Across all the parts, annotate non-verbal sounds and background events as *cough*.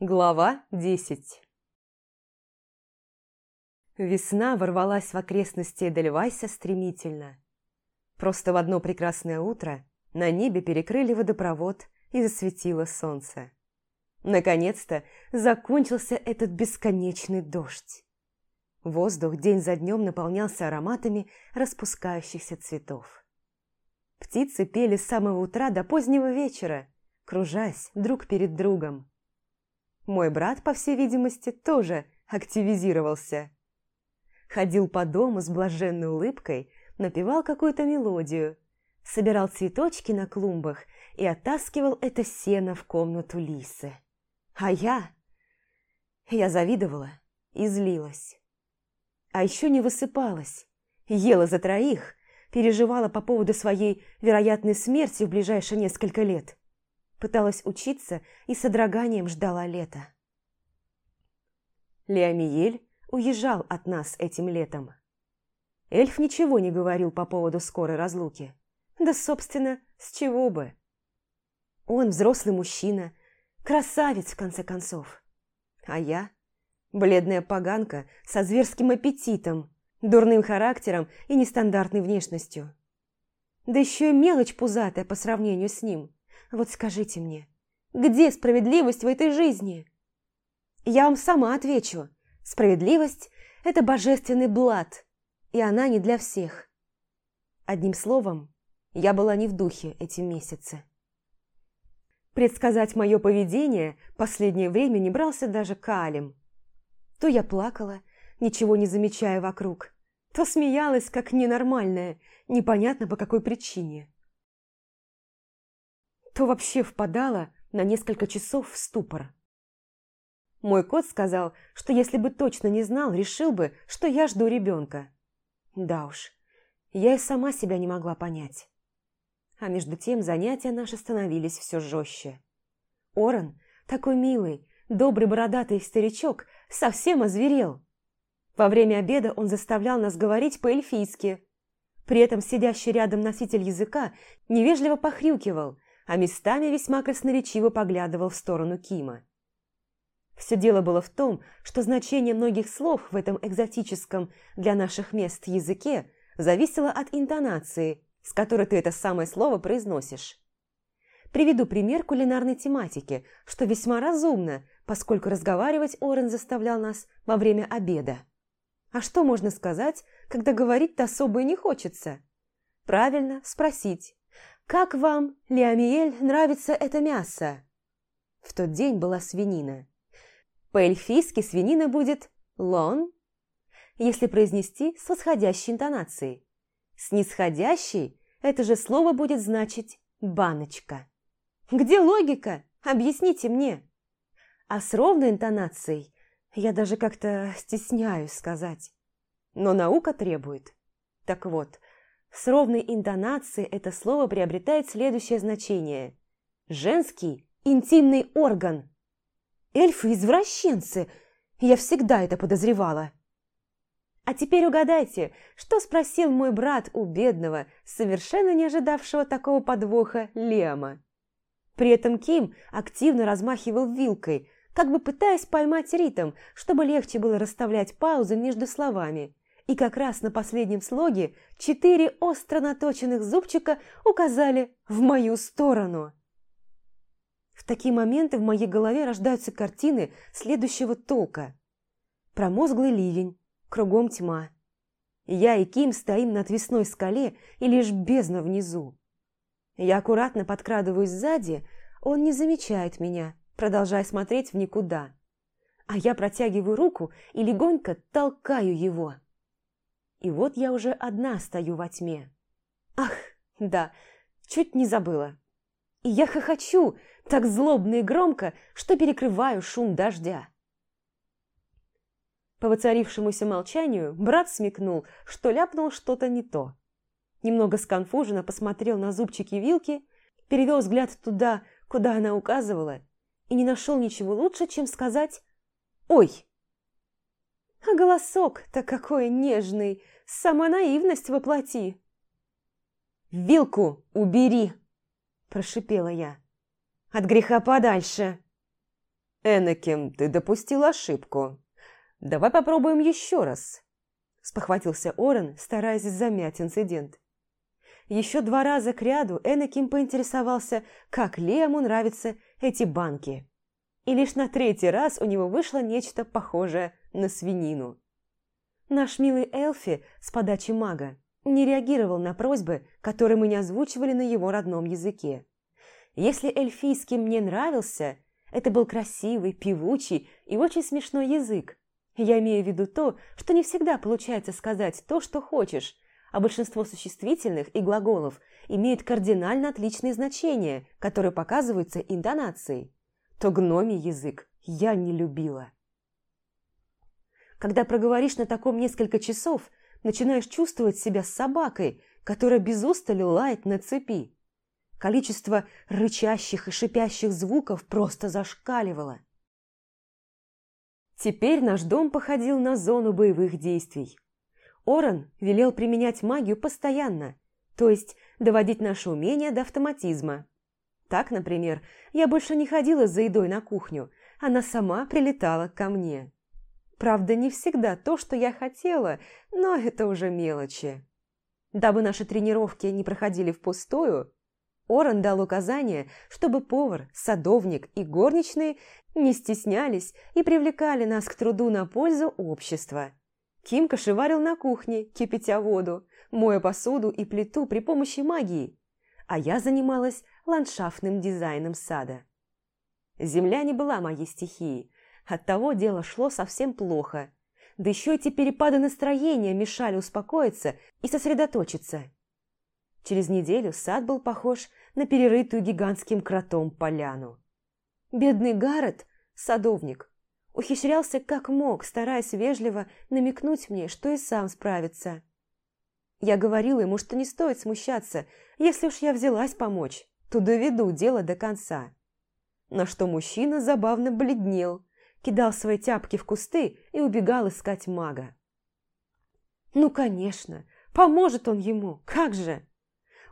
Глава 10 Весна ворвалась в окрестности Эдельвайса стремительно. Просто в одно прекрасное утро на небе перекрыли водопровод и засветило солнце. Наконец-то закончился этот бесконечный дождь. Воздух день за днем наполнялся ароматами распускающихся цветов. Птицы пели с самого утра до позднего вечера, кружась друг перед другом. Мой брат, по всей видимости, тоже активизировался. Ходил по дому с блаженной улыбкой, напевал какую-то мелодию, собирал цветочки на клумбах и оттаскивал это сено в комнату Лисы. А я... Я завидовала и злилась. А еще не высыпалась, ела за троих, переживала по поводу своей вероятной смерти в ближайшие несколько лет пыталась учиться и с содроганием ждала лета. Леомиель уезжал от нас этим летом. Эльф ничего не говорил по поводу скорой разлуки. Да, собственно, с чего бы? Он взрослый мужчина, красавец, в конце концов. А я – бледная поганка со зверским аппетитом, дурным характером и нестандартной внешностью. Да еще и мелочь пузатая по сравнению с ним – вот скажите мне, где справедливость в этой жизни? Я вам сама отвечу. Справедливость – это божественный блад, и она не для всех. Одним словом, я была не в духе эти месяцы. Предсказать мое поведение последнее время не брался даже Калим. То я плакала, ничего не замечая вокруг, то смеялась, как ненормальная, непонятно по какой причине то вообще впадала на несколько часов в ступор. Мой кот сказал, что если бы точно не знал, решил бы, что я жду ребенка. Да уж, я и сама себя не могла понять. А между тем занятия наши становились все жестче. Оран, такой милый, добрый бородатый старичок, совсем озверел. Во время обеда он заставлял нас говорить по-эльфийски. При этом сидящий рядом носитель языка невежливо похрюкивал – а местами весьма красноречиво поглядывал в сторону Кима. Все дело было в том, что значение многих слов в этом экзотическом для наших мест языке зависело от интонации, с которой ты это самое слово произносишь. Приведу пример кулинарной тематики, что весьма разумно, поскольку разговаривать Орен заставлял нас во время обеда. А что можно сказать, когда говорить-то особо и не хочется? Правильно, спросить. «Как вам, Леомиэль, нравится это мясо?» В тот день была свинина. По-эльфийски свинина будет «лон», если произнести с восходящей интонацией. С нисходящей это же слово будет значить «баночка». Где логика? Объясните мне. А с ровной интонацией я даже как-то стесняюсь сказать. Но наука требует. Так вот, с ровной интонацией это слово приобретает следующее значение. Женский интимный орган. Эльфы-извращенцы. Я всегда это подозревала. А теперь угадайте, что спросил мой брат у бедного, совершенно не ожидавшего такого подвоха Лема. При этом Ким активно размахивал вилкой, как бы пытаясь поймать ритм, чтобы легче было расставлять паузы между словами и как раз на последнем слоге четыре остро наточенных зубчика указали в мою сторону. В такие моменты в моей голове рождаются картины следующего толка. Промозглый ливень, кругом тьма. Я и Ким стоим на отвесной скале и лишь бездна внизу. Я аккуратно подкрадываюсь сзади, он не замечает меня, продолжая смотреть в никуда. А я протягиваю руку и легонько толкаю его. И вот я уже одна стою во тьме. Ах, да, чуть не забыла. И я хохочу так злобно и громко, что перекрываю шум дождя. По воцарившемуся молчанию брат смекнул, что ляпнул что-то не то. Немного сконфуженно посмотрел на зубчики вилки, перевел взгляд туда, куда она указывала, и не нашел ничего лучше, чем сказать «Ой!» А голосок-то какой нежный, сама наивность воплоти. «Вилку убери!» – прошипела я. «От греха подальше!» «Энаким, ты допустил ошибку. Давай попробуем еще раз», – спохватился Орен, стараясь замять инцидент. Еще два раза к ряду Энаким поинтересовался, как Лему нравятся эти банки. И лишь на третий раз у него вышло нечто похожее на свинину. Наш милый Элфи с подачи мага не реагировал на просьбы, которые мы не озвучивали на его родном языке. Если эльфийский мне нравился, это был красивый, певучий и очень смешной язык. Я имею в виду то, что не всегда получается сказать то, что хочешь, а большинство существительных и глаголов имеют кардинально отличные значения, которые показываются интонацией. То гномий язык я не любила. Когда проговоришь на таком несколько часов, начинаешь чувствовать себя собакой, которая без устали лает на цепи. Количество рычащих и шипящих звуков просто зашкаливало. Теперь наш дом походил на зону боевых действий. Оран велел применять магию постоянно, то есть доводить наше умение до автоматизма. Так, например, я больше не ходила за едой на кухню, она сама прилетала ко мне. Правда, не всегда то, что я хотела, но это уже мелочи. Дабы наши тренировки не проходили впустую, Оран дал указание, чтобы повар, садовник и горничные не стеснялись и привлекали нас к труду на пользу общества. Ким кошеварил на кухне, кипятя воду, моя посуду и плиту при помощи магии, а я занималась ландшафтным дизайном сада. Земля не была моей стихией, Оттого дело шло совсем плохо. Да еще эти перепады настроения мешали успокоиться и сосредоточиться. Через неделю сад был похож на перерытую гигантским кротом поляну. Бедный Гаррет, садовник, ухищрялся как мог, стараясь вежливо намекнуть мне, что и сам справится. Я говорила ему, что не стоит смущаться, если уж я взялась помочь, то доведу дело до конца. На что мужчина забавно бледнел, кидал свои тяпки в кусты и убегал искать мага. Ну, конечно, поможет он ему, как же!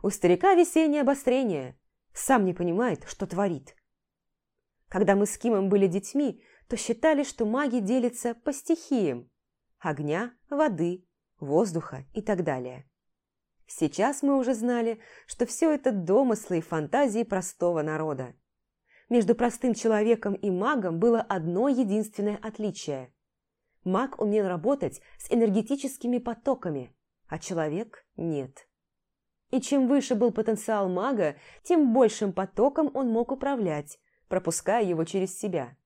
У старика весеннее обострение, сам не понимает, что творит. Когда мы с Кимом были детьми, то считали, что маги делятся по стихиям – огня, воды, воздуха и так далее. Сейчас мы уже знали, что все это домыслы и фантазии простого народа между простым человеком и магом было одно единственное отличие. Маг умел работать с энергетическими потоками, а человек – нет. И чем выше был потенциал мага, тем большим потоком он мог управлять, пропуская его через себя.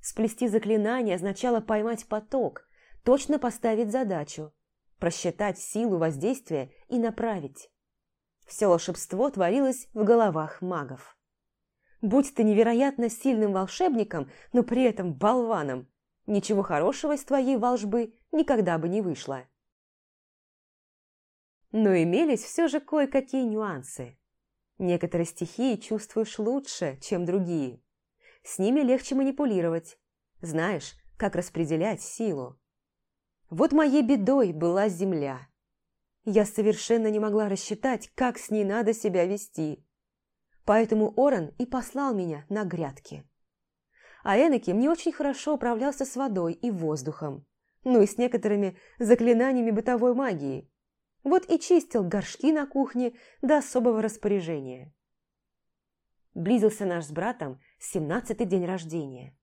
Сплести заклинание означало поймать поток, точно поставить задачу, просчитать силу воздействия и направить. Все волшебство творилось в головах магов. Будь ты невероятно сильным волшебником, но при этом болваном, ничего хорошего из твоей волжбы никогда бы не вышло. Но имелись все же кое-какие нюансы. Некоторые стихии чувствуешь лучше, чем другие. С ними легче манипулировать. Знаешь, как распределять силу. Вот моей бедой была земля. Я совершенно не могла рассчитать, как с ней надо себя вести. Поэтому Оран и послал меня на грядки. А Энаким не очень хорошо управлялся с водой и воздухом, ну и с некоторыми заклинаниями бытовой магии. Вот и чистил горшки на кухне до особого распоряжения. Близился наш с братом семнадцатый день рождения.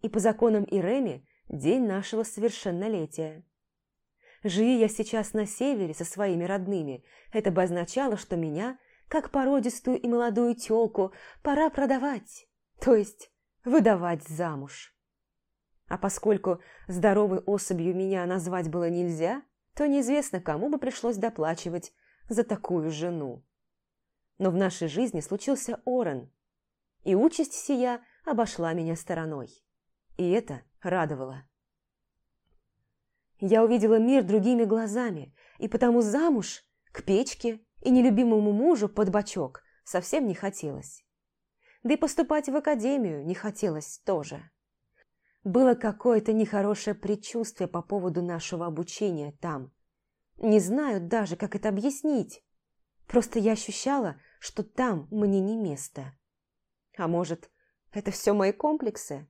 И по законам Иреми день нашего совершеннолетия. Живи я сейчас на севере со своими родными, это бы означало, что меня – как породистую и молодую тёлку, пора продавать, то есть выдавать замуж. А поскольку здоровой особью меня назвать было нельзя, то неизвестно, кому бы пришлось доплачивать за такую жену. Но в нашей жизни случился Орен, и участь сия обошла меня стороной. И это радовало. Я увидела мир другими глазами, и потому замуж, к печке и нелюбимому мужу под бочок совсем не хотелось. Да и поступать в академию не хотелось тоже. Было какое-то нехорошее предчувствие по поводу нашего обучения там. Не знаю даже, как это объяснить. Просто я ощущала, что там мне не место. А может, это все мои комплексы?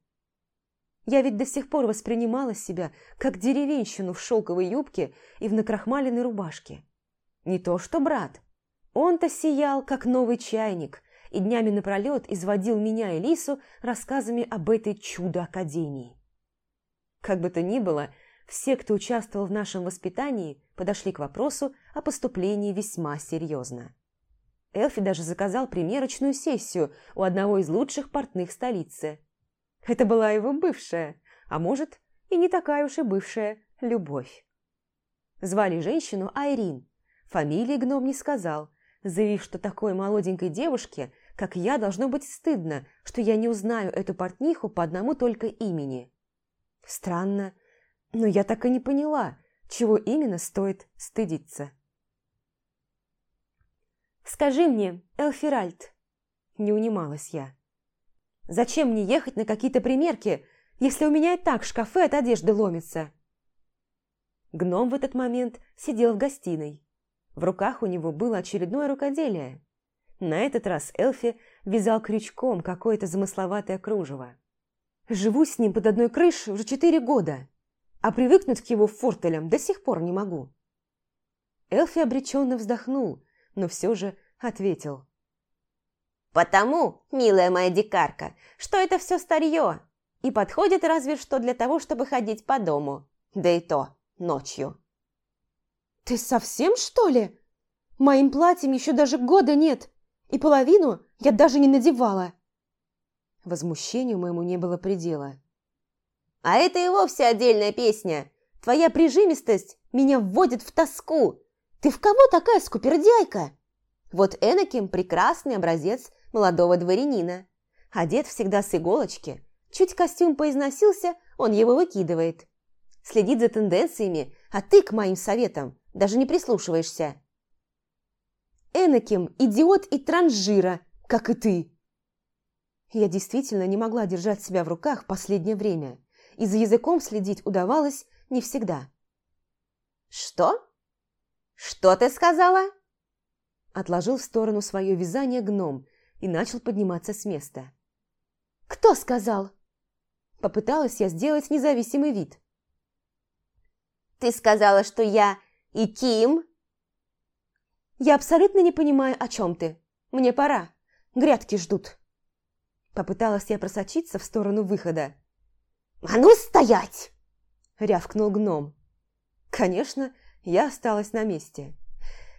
Я ведь до сих пор воспринимала себя как деревенщину в шелковой юбке и в накрахмаленной рубашке. Не то что брат. Он-то сиял, как новый чайник, и днями напролет изводил меня и Лису рассказами об этой чудо-академии. Как бы то ни было, все, кто участвовал в нашем воспитании, подошли к вопросу о поступлении весьма серьезно. Элфи даже заказал примерочную сессию у одного из лучших портных столицы. Это была его бывшая, а может, и не такая уж и бывшая, любовь. Звали женщину Айрин. Фамилии гном не сказал, заявив, что такой молоденькой девушке, как я, должно быть стыдно, что я не узнаю эту портниху по одному только имени. Странно, но я так и не поняла, чего именно стоит стыдиться. «Скажи мне, Элфиральд», – не унималась я, – «зачем мне ехать на какие-то примерки, если у меня и так шкафы от одежды ломятся?» Гном в этот момент сидел в гостиной. В руках у него было очередное рукоделие. На этот раз Элфи вязал крючком какое-то замысловатое кружево. Живу с ним под одной крышей уже четыре года, а привыкнуть к его фортелям до сих пор не могу. Элфи обреченно вздохнул, но все же ответил. «Потому, милая моя дикарка, что это все старье и подходит разве что для того, чтобы ходить по дому, да и то ночью». «Ты совсем, что ли? Моим платьем еще даже года нет, и половину я даже не надевала». Возмущению моему не было предела. «А это и вовсе отдельная песня. Твоя прижимистость меня вводит в тоску. Ты в кого такая скупердяйка? Вот Энаким – прекрасный образец молодого дворянина. Одет всегда с иголочки. Чуть костюм поизносился, он его выкидывает. Следит за тенденциями, а ты к моим советам даже не прислушиваешься. Энаким – идиот и транжира, как и ты. Я действительно не могла держать себя в руках последнее время, и за языком следить удавалось не всегда. «Что?» «Что ты сказала?» Отложил в сторону свое вязание гном и начал подниматься с места. «Кто сказал?» Попыталась я сделать независимый вид. «Ты сказала, что я и Ким?» «Я абсолютно не понимаю, о чем ты. Мне пора. Грядки ждут». Попыталась я просочиться в сторону выхода. «А ну стоять!» – рявкнул гном. Конечно, я осталась на месте.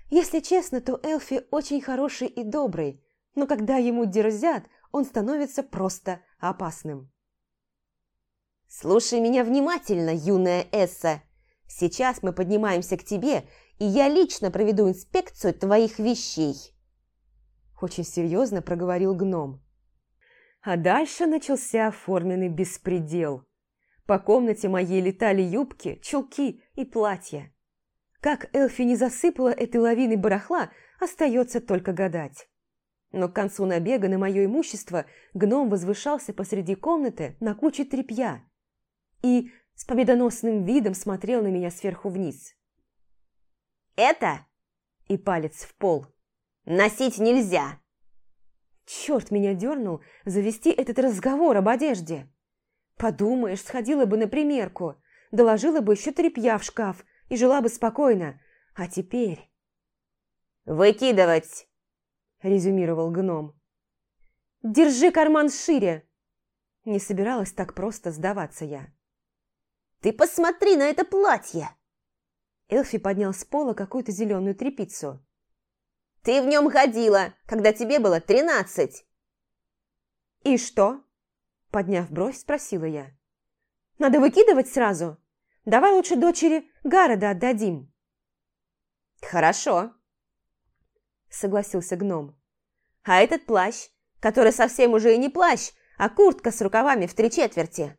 Если честно, то Элфи очень хороший и добрый, но когда ему дерзят, он становится просто опасным. «Слушай меня внимательно, юная Эсса. Сейчас мы поднимаемся к тебе, и я лично проведу инспекцию твоих вещей». Очень серьезно проговорил гном. А дальше начался оформленный беспредел. По комнате моей летали юбки, чулки и платья. Как Элфи не засыпала этой лавиной барахла, остается только гадать. Но к концу набега на мое имущество гном возвышался посреди комнаты на куче тряпья и с победоносным видом смотрел на меня сверху вниз. «Это?» И палец в пол. «Носить нельзя!» Черт меня дернул завести этот разговор об одежде. Подумаешь, сходила бы на примерку, доложила бы еще тряпья в шкаф и жила бы спокойно. А теперь... «Выкидывать!» – резюмировал гном. «Держи карман шире!» Не собиралась так просто сдаваться я. «Ты посмотри на это платье!» Элфи поднял с пола какую-то зеленую тряпицу. «Ты в нем ходила, когда тебе было тринадцать!» «И что?» Подняв бровь, спросила я. «Надо выкидывать сразу? Давай лучше дочери Гарода отдадим». «Хорошо», — согласился гном. «А этот плащ, который совсем уже и не плащ, а куртка с рукавами в три четверти».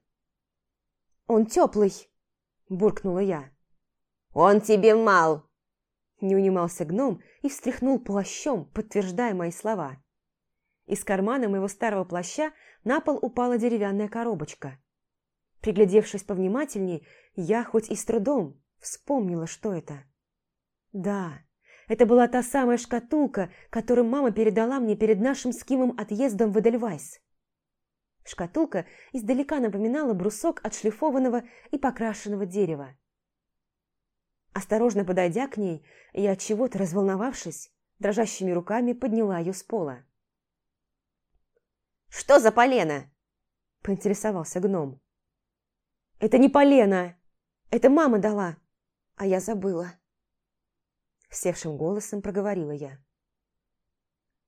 «Он теплый», – буркнула я. «Он тебе мал!» Не унимался гном и встряхнул плащом, подтверждая мои слова. Из кармана моего старого плаща на пол упала деревянная коробочка. Приглядевшись повнимательней, я хоть и с трудом вспомнила, что это. Да, это была та самая шкатулка, которую мама передала мне перед нашим с Кимом отъездом в Эдельвайс. Шкатулка издалека напоминала брусок отшлифованного и покрашенного дерева. Осторожно подойдя к ней, я от чего-то разволновавшись, дрожащими руками подняла ее с пола. «Что за полено?» – поинтересовался гном. «Это не полено! Это мама дала, а я забыла!» Севшим голосом проговорила я.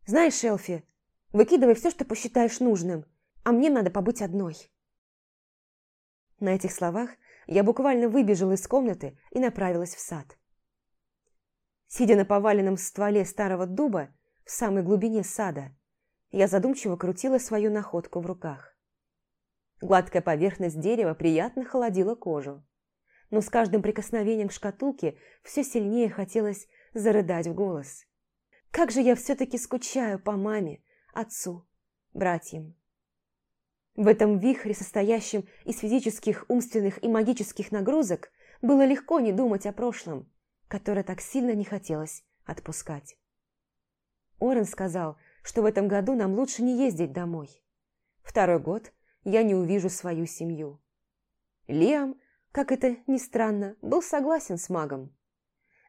«Знаешь, Элфи, выкидывай все, что посчитаешь нужным, а мне надо побыть одной». На этих словах я буквально выбежала из комнаты и направилась в сад. Сидя на поваленном стволе старого дуба в самой глубине сада, я задумчиво крутила свою находку в руках. Гладкая поверхность дерева приятно холодила кожу, но с каждым прикосновением к шкатулке все сильнее хотелось зарыдать в голос. Как же я все-таки скучаю по маме, отцу, братьям. В этом вихре, состоящем из физических, умственных и магических нагрузок, было легко не думать о прошлом, которое так сильно не хотелось отпускать. Орен сказал, что в этом году нам лучше не ездить домой. Второй год я не увижу свою семью. Лиам, как это ни странно, был согласен с магом.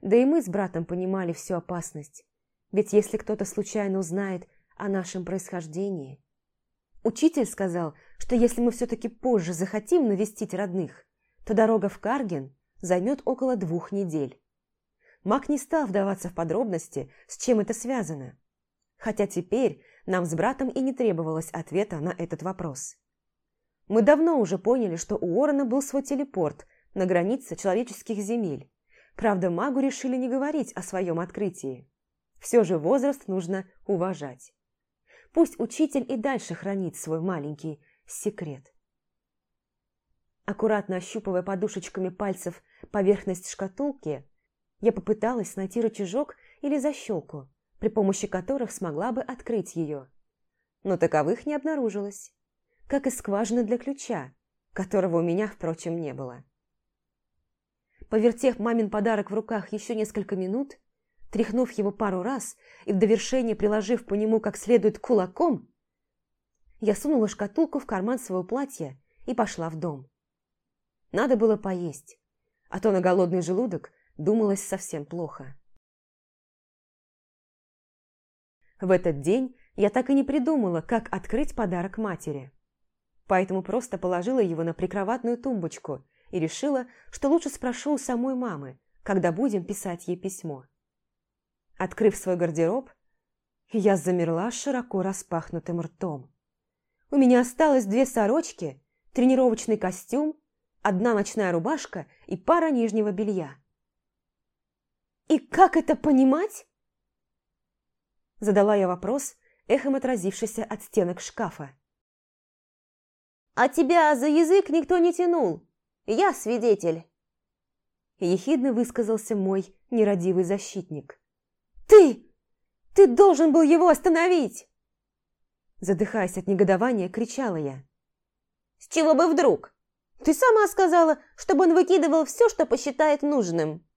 Да и мы с братом понимали всю опасность, ведь если кто-то случайно узнает о нашем происхождении, Учитель сказал, что если мы все-таки позже захотим навестить родных, то дорога в Карген займет около двух недель. Мак не стал вдаваться в подробности, с чем это связано. Хотя теперь нам с братом и не требовалось ответа на этот вопрос. Мы давно уже поняли, что у Уоррена был свой телепорт на границе человеческих земель. Правда, магу решили не говорить о своем открытии. Все же возраст нужно уважать. Пусть учитель и дальше хранит свой маленький секрет. Аккуратно ощупывая подушечками пальцев поверхность шкатулки, я попыталась найти рычажок или защелку, при помощи которых смогла бы открыть ее. Но таковых не обнаружилось, как и скважина для ключа, которого у меня, впрочем, не было. Повертев мамин подарок в руках еще несколько минут, Тряхнув его пару раз и в довершение приложив по нему как следует кулаком, я сунула шкатулку в карман своего платья и пошла в дом. Надо было поесть, а то на голодный желудок думалось совсем плохо. В этот день я так и не придумала, как открыть подарок матери. Поэтому просто положила его на прикроватную тумбочку и решила, что лучше спрошу у самой мамы, когда будем писать ей письмо. Открыв свой гардероб, я замерла широко распахнутым ртом. У меня осталось две сорочки, тренировочный костюм, одна ночная рубашка и пара нижнего белья. «И как это понимать?» Задала я вопрос, эхом отразившийся от стенок шкафа. «А тебя за язык никто не тянул. Я свидетель!» Ехидно высказался мой нерадивый защитник. «Ты! Ты должен был его остановить!» Задыхаясь от негодования, кричала я. «С чего бы вдруг? Ты сама сказала, чтобы он выкидывал все, что посчитает нужным».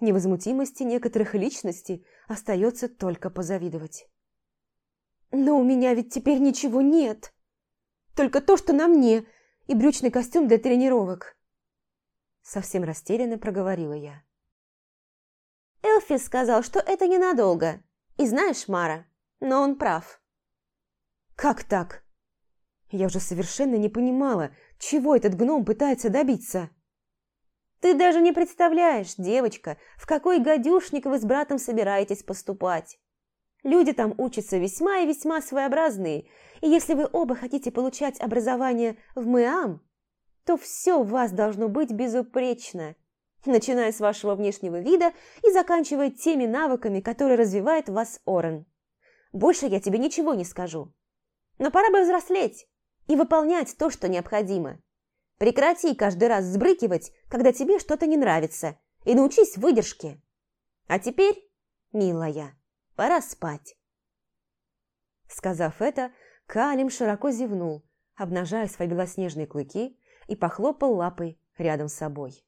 Невозмутимости некоторых личностей остается только позавидовать. «Но у меня ведь теперь ничего нет. Только то, что на мне, и брючный костюм для тренировок». Совсем растерянно проговорила я. Элфи сказал, что это ненадолго. И знаешь, Мара, но он прав. Как так? Я уже совершенно не понимала, чего этот гном пытается добиться. Ты даже не представляешь, девочка, в какой гадюшник вы с братом собираетесь поступать. Люди там учатся весьма и весьма своеобразные, и если вы оба хотите получать образование в МЭАМ, то все у вас должно быть безупречно начиная с вашего внешнего вида и заканчивая теми навыками, которые развивает вас Орен. Больше я тебе ничего не скажу. Но пора бы взрослеть и выполнять то, что необходимо. Прекрати каждый раз сбрыкивать, когда тебе что-то не нравится, и научись выдержке. А теперь, милая, пора спать. Сказав это, Калим широко зевнул, обнажая свои белоснежные клыки и похлопал лапой рядом с собой.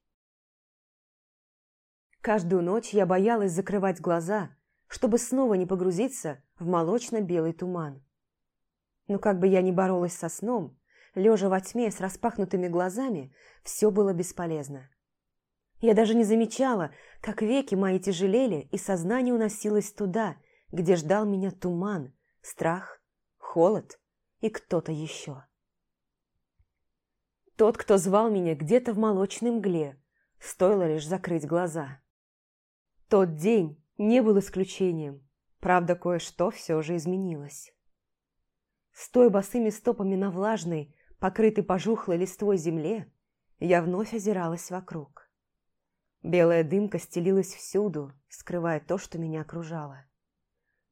Каждую ночь я боялась закрывать глаза, чтобы снова не погрузиться в молочно-белый туман. Но как бы я ни боролась со сном, лежа во тьме с распахнутыми глазами, все было бесполезно. Я даже не замечала, как веки мои тяжелели, и сознание уносилось туда, где ждал меня туман, страх, холод и кто-то еще. Тот, кто звал меня где-то в молочной мгле, стоило лишь закрыть глаза. Тот день не был исключением, правда, кое-что все же изменилось. Стоя босыми стопами на влажной, покрытой пожухлой листвой земле, я вновь озиралась вокруг. Белая дымка стелилась всюду, скрывая то, что меня окружало.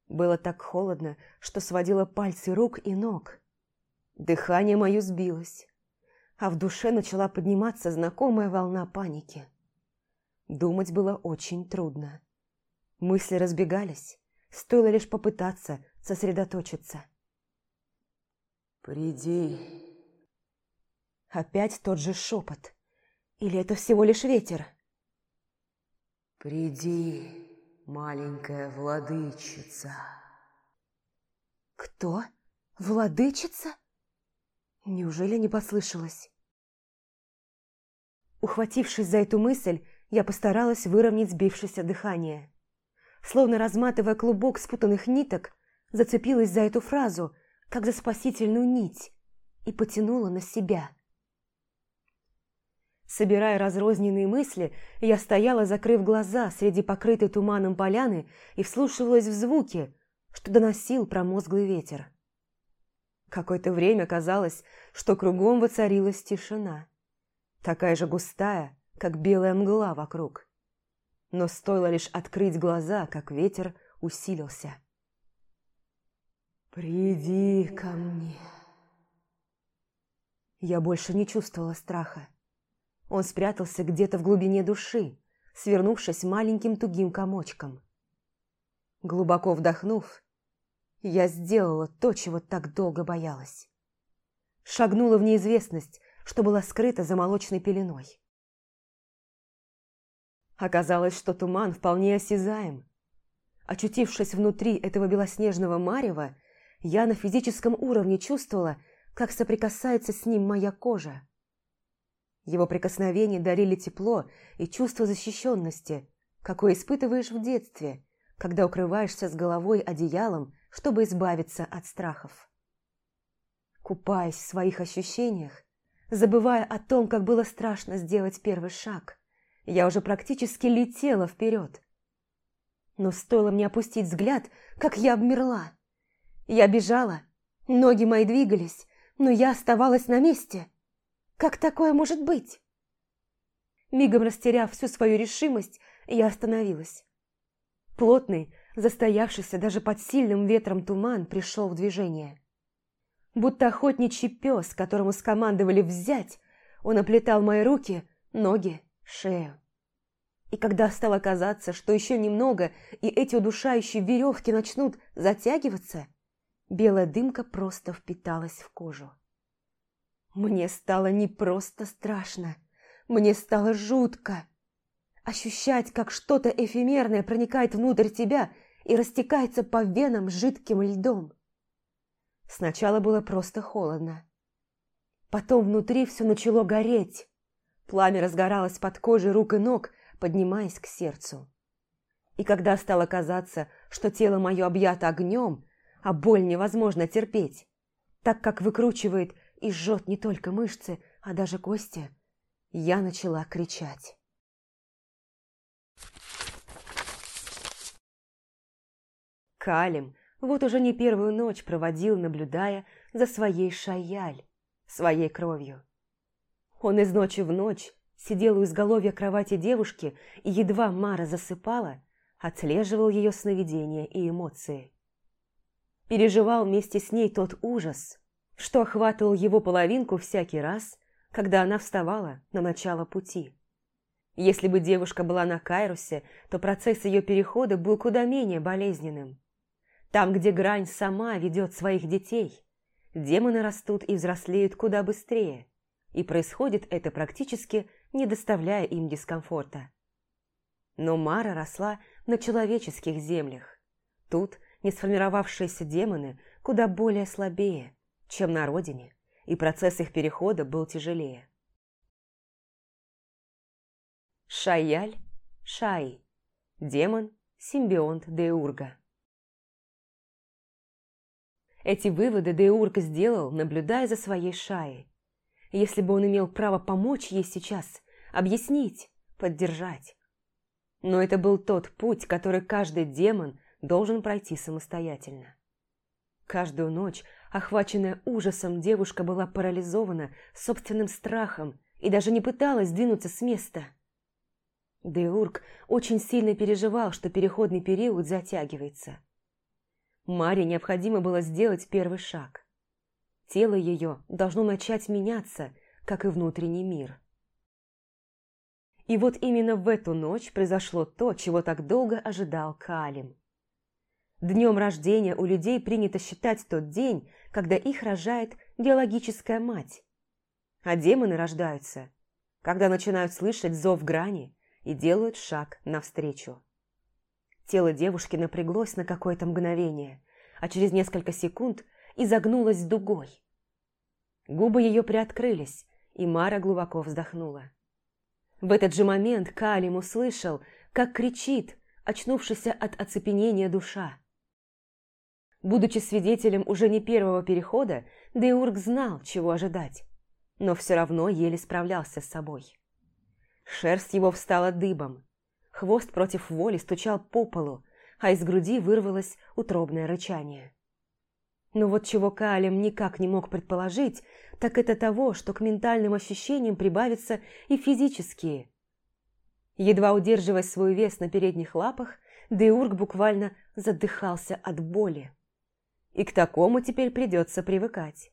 Было так холодно, что сводило пальцы рук и ног. Дыхание мое сбилось, а в душе начала подниматься знакомая волна паники. Думать было очень трудно. Мысли разбегались, стоило лишь попытаться сосредоточиться. «Приди». Опять тот же шепот. Или это всего лишь ветер? «Приди, маленькая владычица». «Кто? Владычица?» Неужели не послышалось? Ухватившись за эту мысль, я постаралась выровнять сбившееся дыхание. Словно разматывая клубок спутанных ниток, зацепилась за эту фразу, как за спасительную нить, и потянула на себя. Собирая разрозненные мысли, я стояла, закрыв глаза среди покрытой туманом поляны и вслушивалась в звуки, что доносил промозглый ветер. Какое-то время казалось, что кругом воцарилась тишина, такая же густая, как белая мгла вокруг. Но стоило лишь открыть глаза, как ветер усилился. «Приди ко мне!» Я больше не чувствовала страха. Он спрятался где-то в глубине души, свернувшись маленьким тугим комочком. Глубоко вдохнув, я сделала то, чего так долго боялась. Шагнула в неизвестность, что была скрыта за молочной пеленой. Оказалось, что туман вполне осязаем. Очутившись внутри этого белоснежного марева, я на физическом уровне чувствовала, как соприкасается с ним моя кожа. Его прикосновения дарили тепло и чувство защищенности, какое испытываешь в детстве, когда укрываешься с головой одеялом, чтобы избавиться от страхов. Купаясь в своих ощущениях, забывая о том, как было страшно сделать первый шаг, я уже практически летела вперед. Но стоило мне опустить взгляд, как я обмерла. Я бежала, ноги мои двигались, но я оставалась на месте – как такое может быть? Мигом растеряв всю свою решимость, я остановилась. Плотный, застоявшийся даже под сильным ветром туман пришел в движение. Будто охотничий пес, которому скомандовали взять, он оплетал мои руки, ноги, шею. И когда стало казаться, что еще немного, и эти удушающие веревки начнут затягиваться, белая дымка просто впиталась в кожу. Мне стало не просто страшно, мне стало жутко. Ощущать, как что-то эфемерное проникает внутрь тебя и растекается по венам жидким льдом. Сначала было просто холодно. Потом внутри все начало гореть. Пламя разгоралось под кожей рук и ног, поднимаясь к сердцу. И когда стало казаться, что тело мое объято огнем, а боль невозможно терпеть, так как выкручивает и жжет не только мышцы, а даже кости, я начала кричать. Калим вот уже не первую ночь проводил, наблюдая за своей шаяль, своей кровью. Он из ночи в ночь сидел у изголовья кровати девушки и едва Мара засыпала, отслеживал ее сновидения и эмоции. Переживал вместе с ней тот ужас, что охватывал его половинку всякий раз, когда она вставала на начало пути. Если бы девушка была на Кайрусе, то процесс ее перехода был куда менее болезненным. Там, где грань сама ведет своих детей, демоны растут и взрослеют куда быстрее, и происходит это практически не доставляя им дискомфорта. Но Мара росла на человеческих землях. Тут не сформировавшиеся демоны куда более слабее, чем на родине, и процесс их перехода был тяжелее. Шаяль, Шай, демон, симбионт Деурга. Эти выводы Деург сделал, наблюдая за своей Шаей. Если бы он имел право помочь ей сейчас, объяснить, поддержать. Но это был тот путь, который каждый демон должен пройти самостоятельно. Каждую ночь, охваченная ужасом, девушка была парализована собственным страхом и даже не пыталась двинуться с места. Деург очень сильно переживал, что переходный период затягивается. Маре необходимо было сделать первый шаг. Тело ее должно начать меняться, как и внутренний мир. И вот именно в эту ночь произошло то, чего так долго ожидал Калим. Днем рождения у людей принято считать тот день, когда их рожает биологическая мать. А демоны рождаются, когда начинают слышать зов грани и делают шаг навстречу. Тело девушки напряглось на какое-то мгновение, а через несколько секунд изогнулось дугой. Губы ее приоткрылись, и Мара глубоко вздохнула. В этот же момент Калим услышал, как кричит, очнувшаяся от оцепенения душа. Будучи свидетелем уже не первого перехода, Деург знал, чего ожидать, но все равно еле справлялся с собой. Шерсть его встала дыбом, Хвост против воли стучал по полу, а из груди вырвалось утробное рычание. Но вот чего Калем никак не мог предположить, так это того, что к ментальным ощущениям прибавятся и физические. Едва удерживая свой вес на передних лапах, Деург буквально задыхался от боли. И к такому теперь придется привыкать.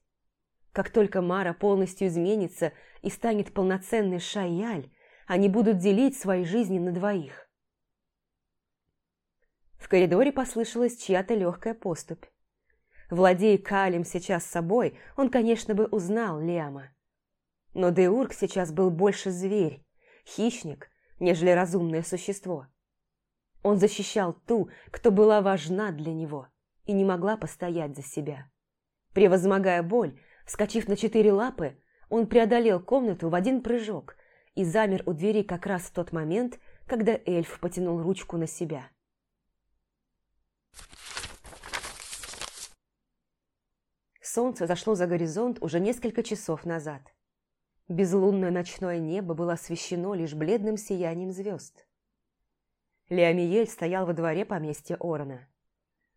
Как только Мара полностью изменится и станет полноценной шаяль, они будут делить свои жизни на двоих. В коридоре послышалась чья-то легкая поступь. Владея Калем сейчас собой, он, конечно, бы узнал Лиама. Но Деург сейчас был больше зверь, хищник, нежели разумное существо. Он защищал ту, кто была важна для него и не могла постоять за себя. Превозмогая боль, вскочив на четыре лапы, он преодолел комнату в один прыжок и замер у двери как раз в тот момент, когда эльф потянул ручку на себя. Солнце зашло за горизонт уже несколько часов назад. Безлунное ночное небо было освещено лишь бледным сиянием звезд. Леомиель стоял во дворе поместья Орона.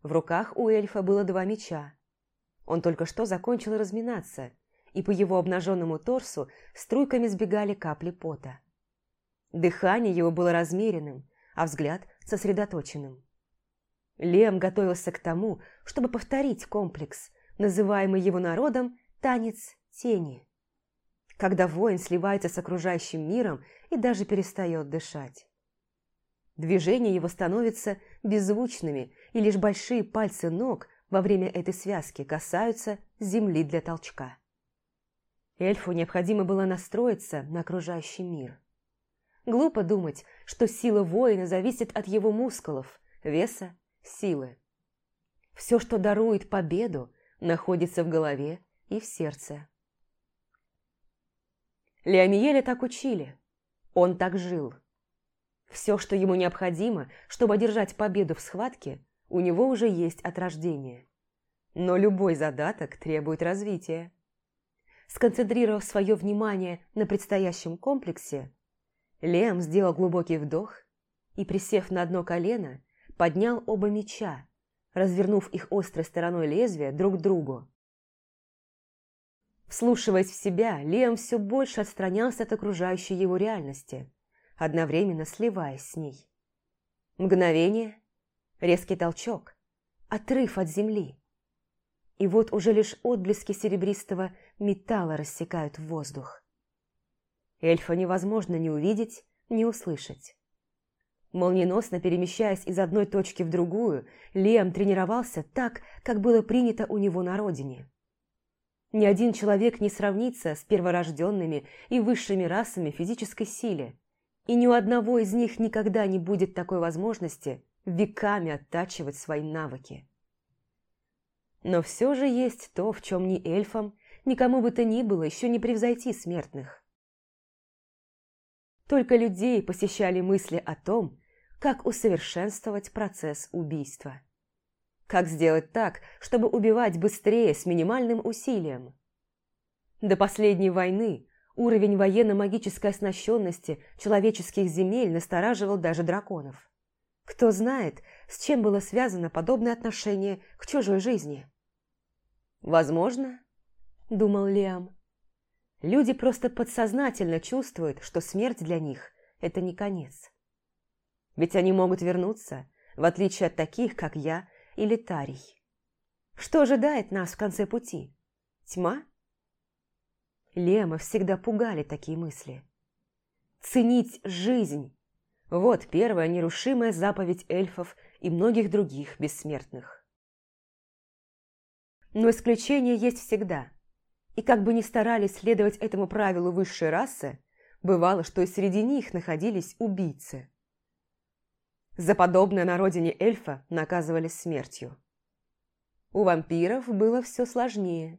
В руках у эльфа было два меча. Он только что закончил разминаться – и по его обнаженному торсу струйками сбегали капли пота. Дыхание его было размеренным, а взгляд сосредоточенным. Лем готовился к тому, чтобы повторить комплекс, называемый его народом «танец тени», когда воин сливается с окружающим миром и даже перестает дышать. Движения его становятся беззвучными, и лишь большие пальцы ног во время этой связки касаются земли для толчка. Эльфу необходимо было настроиться на окружающий мир. Глупо думать, что сила воина зависит от его мускулов, веса, силы. Все, что дарует победу, находится в голове и в сердце. Леомиеля так учили. Он так жил. Все, что ему необходимо, чтобы одержать победу в схватке, у него уже есть от рождения. Но любой задаток требует развития. Сконцентрировав свое внимание на предстоящем комплексе, Лем сделал глубокий вдох и, присев на одно колено, поднял оба меча, развернув их острой стороной лезвия друг к другу. Вслушиваясь в себя, Лем все больше отстранялся от окружающей его реальности, одновременно сливаясь с ней. Мгновение, резкий толчок, отрыв от земли. И вот уже лишь отблески серебристого металла рассекают воздух. Эльфа невозможно ни увидеть, ни услышать. Молниеносно перемещаясь из одной точки в другую, Лиам тренировался так, как было принято у него на родине. Ни один человек не сравнится с перворожденными и высшими расами физической силе, и ни у одного из них никогда не будет такой возможности веками оттачивать свои навыки. Но все же есть то, в чем ни эльфам, никому бы то ни было еще не превзойти смертных. Только людей посещали мысли о том, как усовершенствовать процесс убийства. Как сделать так, чтобы убивать быстрее с минимальным усилием? До последней войны уровень военно-магической оснащенности человеческих земель настораживал даже драконов. Кто знает, с чем было связано подобное отношение к чужой жизни? «Возможно», – думал Лиам, – «люди просто подсознательно чувствуют, что смерть для них – это не конец. Ведь они могут вернуться, в отличие от таких, как я или Тарий. Что ожидает нас в конце пути? Тьма? Лема всегда пугали такие мысли. Ценить жизнь – вот первая нерушимая заповедь эльфов и многих других бессмертных. Но исключения есть всегда. И как бы ни старались следовать этому правилу высшей расы, бывало, что и среди них находились убийцы. За подобное на родине эльфа наказывали смертью. У вампиров было все сложнее.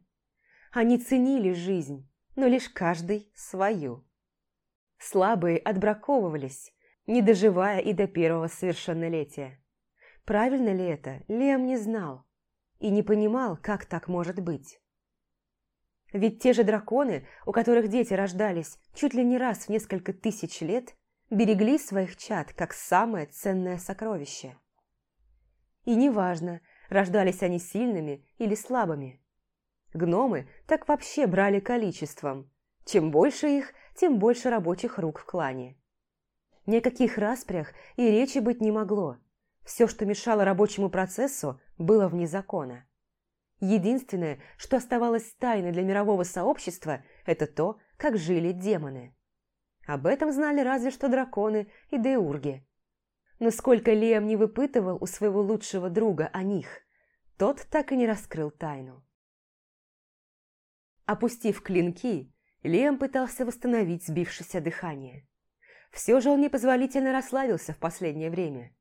Они ценили жизнь, но лишь каждый свою. Слабые отбраковывались, не доживая и до первого совершеннолетия. Правильно ли это, Лем не знал и не понимал, как так может быть. Ведь те же драконы, у которых дети рождались чуть ли не раз в несколько тысяч лет, берегли своих чад как самое ценное сокровище. И неважно, рождались они сильными или слабыми. Гномы так вообще брали количеством. Чем больше их, тем больше рабочих рук в клане. Никаких распрях и речи быть не могло. Все, что мешало рабочему процессу, было вне закона. Единственное, что оставалось тайной для мирового сообщества, это то, как жили демоны. Об этом знали разве что драконы и деурги. Но сколько Лиам не выпытывал у своего лучшего друга о них, тот так и не раскрыл тайну. Опустив клинки, Лиам пытался восстановить сбившееся дыхание. Все же он непозволительно расслабился в последнее время.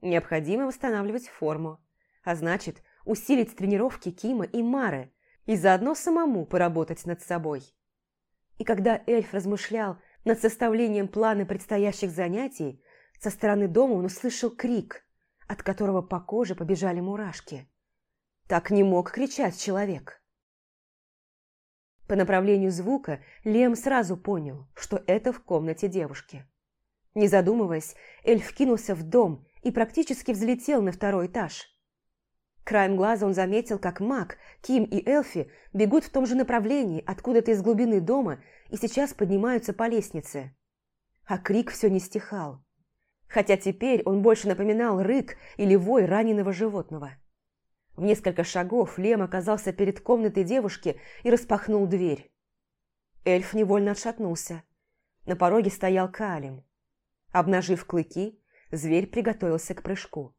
Необходимо восстанавливать форму, а значит, усилить тренировки Кима и Мары и заодно самому поработать над собой. И когда эльф размышлял над составлением плана предстоящих занятий со стороны дома он услышал крик, от которого по коже побежали мурашки. Так не мог кричать человек. По направлению звука Лем сразу понял, что это в комнате девушки. Не задумываясь, эльф кинулся в дом и практически взлетел на второй этаж. Краем глаза он заметил, как маг, Ким и Элфи бегут в том же направлении, откуда-то из глубины дома, и сейчас поднимаются по лестнице. А крик все не стихал. Хотя теперь он больше напоминал рык или вой раненого животного. В несколько шагов Лем оказался перед комнатой девушки и распахнул дверь. Эльф невольно отшатнулся. На пороге стоял Калим. Обнажив клыки, зверь приготовился к прыжку.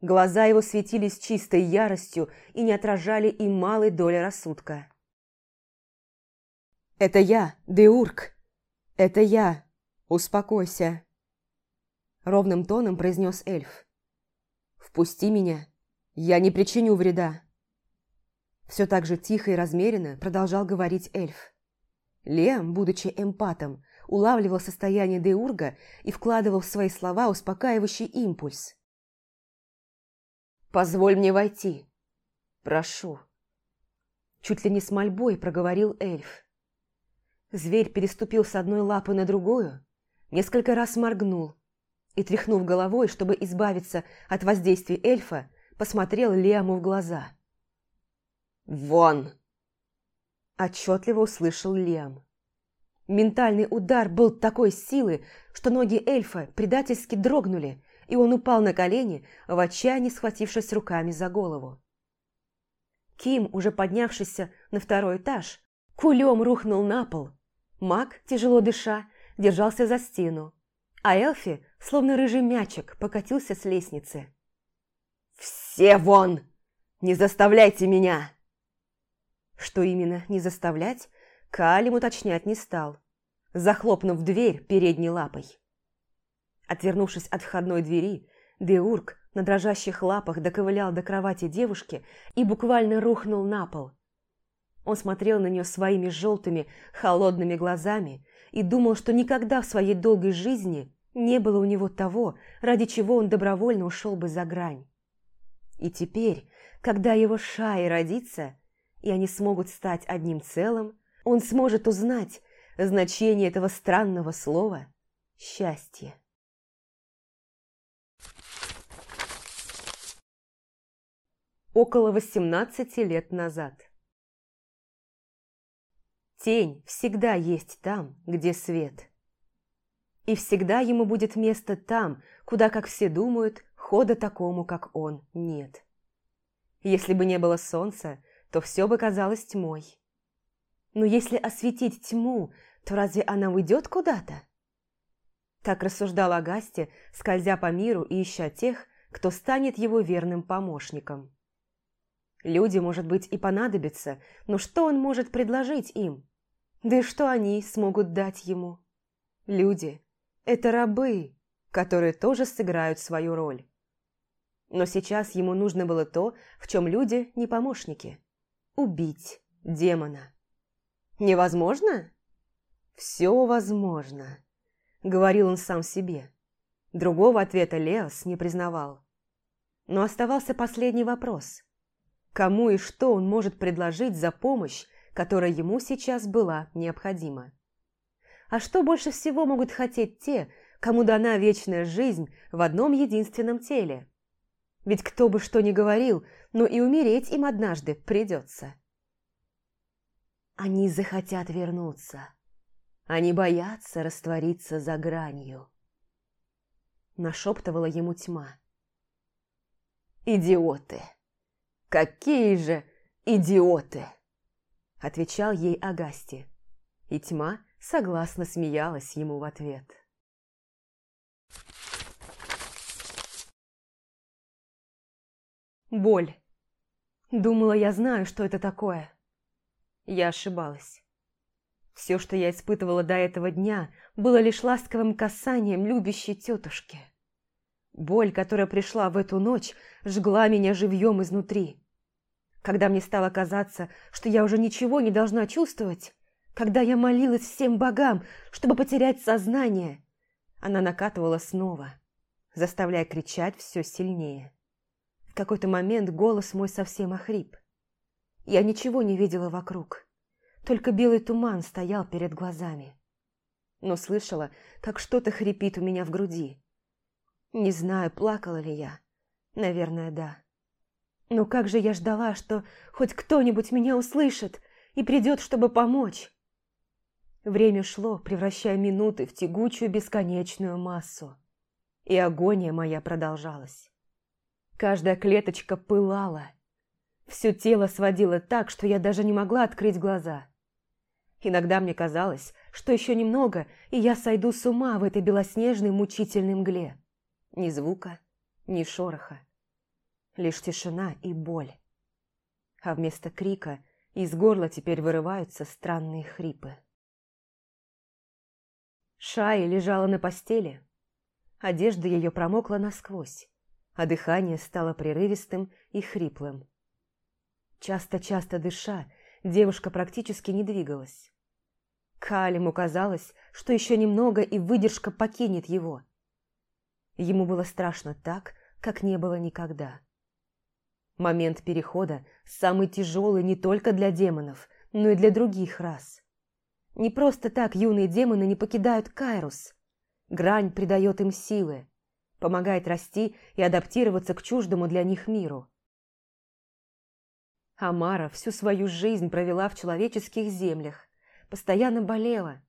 Глаза его светились чистой яростью и не отражали и малой доли рассудка. «Это я, Деурк! Это я! Успокойся!» Ровным тоном произнес эльф. «Впусти меня, я не причиню вреда!» Все так же тихо и размеренно продолжал говорить эльф. Лем, будучи эмпатом, улавливал состояние Деурга и вкладывал в свои слова успокаивающий импульс – «Позволь мне войти. Прошу». Чуть ли не с мольбой проговорил эльф. Зверь переступил с одной лапы на другую, несколько раз моргнул и, тряхнув головой, чтобы избавиться от воздействия эльфа, посмотрел Лиаму в глаза. «Вон!» Отчетливо услышал Лиам. Ментальный удар был такой силы, что ноги эльфа предательски дрогнули, и он упал на колени, в отчаянии схватившись руками за голову. Ким, уже поднявшийся на второй этаж, кулем рухнул на пол. Маг, тяжело дыша, держался за стену, а Элфи, словно рыжий мячик, покатился с лестницы. «Все вон! Не заставляйте меня!» Что именно не заставлять, Калим уточнять не стал, захлопнув дверь передней лапой. Отвернувшись от входной двери, Деург на дрожащих лапах доковылял до кровати девушки и буквально рухнул на пол. Он смотрел на нее своими желтыми, холодными глазами и думал, что никогда в своей долгой жизни не было у него того, ради чего он добровольно ушел бы за грань. И теперь, когда его Шай родится, и они смогут стать одним целым, он сможет узнать значение этого странного слова «счастье». Около 18 лет назад. Тень всегда есть там, где свет. И всегда ему будет место там, куда, как все думают, хода такому, как он, нет. Если бы не было солнца, то все бы казалось тьмой. Но если осветить тьму, то разве она уйдет куда-то? Так рассуждал Агасти, скользя по миру и ища тех, кто станет его верным помощником. Люди, может быть, и понадобятся, но что он может предложить им? Да и что они смогут дать ему? Люди – это рабы, которые тоже сыграют свою роль. Но сейчас ему нужно было то, в чем люди не помощники – убить демона. Невозможно? Все возможно, говорил он сам себе. Другого ответа Леос не признавал. Но оставался последний вопрос. Кому и что он может предложить за помощь, которая ему сейчас была необходима? А что больше всего могут хотеть те, кому дана вечная жизнь в одном единственном теле? Ведь кто бы что ни говорил, но и умереть им однажды придется. Они захотят вернуться. Они боятся раствориться за гранью. Нашептывала ему тьма. «Идиоты! Какие же идиоты!» Отвечал ей Агасти. И тьма согласно смеялась ему в ответ. Боль. Думала, я знаю, что это такое. Я ошибалась. Все, что я испытывала до этого дня, было лишь ласковым касанием любящей тетушки. Боль, которая пришла в эту ночь, жгла меня живьем изнутри. Когда мне стало казаться, что я уже ничего не должна чувствовать, когда я молилась всем богам, чтобы потерять сознание, она накатывала снова, заставляя кричать все сильнее. В какой-то момент голос мой совсем охрип. Я ничего не видела вокруг. Только белый туман стоял перед глазами. Но слышала, как что-то хрипит у меня в груди. Не знаю, плакала ли я. Наверное, да. Но как же я ждала, что хоть кто-нибудь меня услышит и придет, чтобы помочь. Время шло, превращая минуты в тягучую бесконечную массу. И агония моя продолжалась. Каждая клеточка пылала, все тело сводило так, что я даже не могла открыть глаза. Иногда мне казалось, что еще немного, и я сойду с ума в этой белоснежной мучительной мгле. Ни звука, ни шороха. Лишь тишина и боль. А вместо крика из горла теперь вырываются странные хрипы. Шая лежала на постели. Одежда ее промокла насквозь, а дыхание стало прерывистым и хриплым. Часто-часто дыша, девушка практически не двигалась. Калиму казалось, что еще немного и выдержка покинет его. Ему было страшно так, как не было никогда. Момент перехода самый тяжелый не только для демонов, но и для других рас. Не просто так юные демоны не покидают Кайрус. Грань придает им силы, помогает расти и адаптироваться к чуждому для них миру. Амара всю свою жизнь провела в человеческих землях, постоянно болела,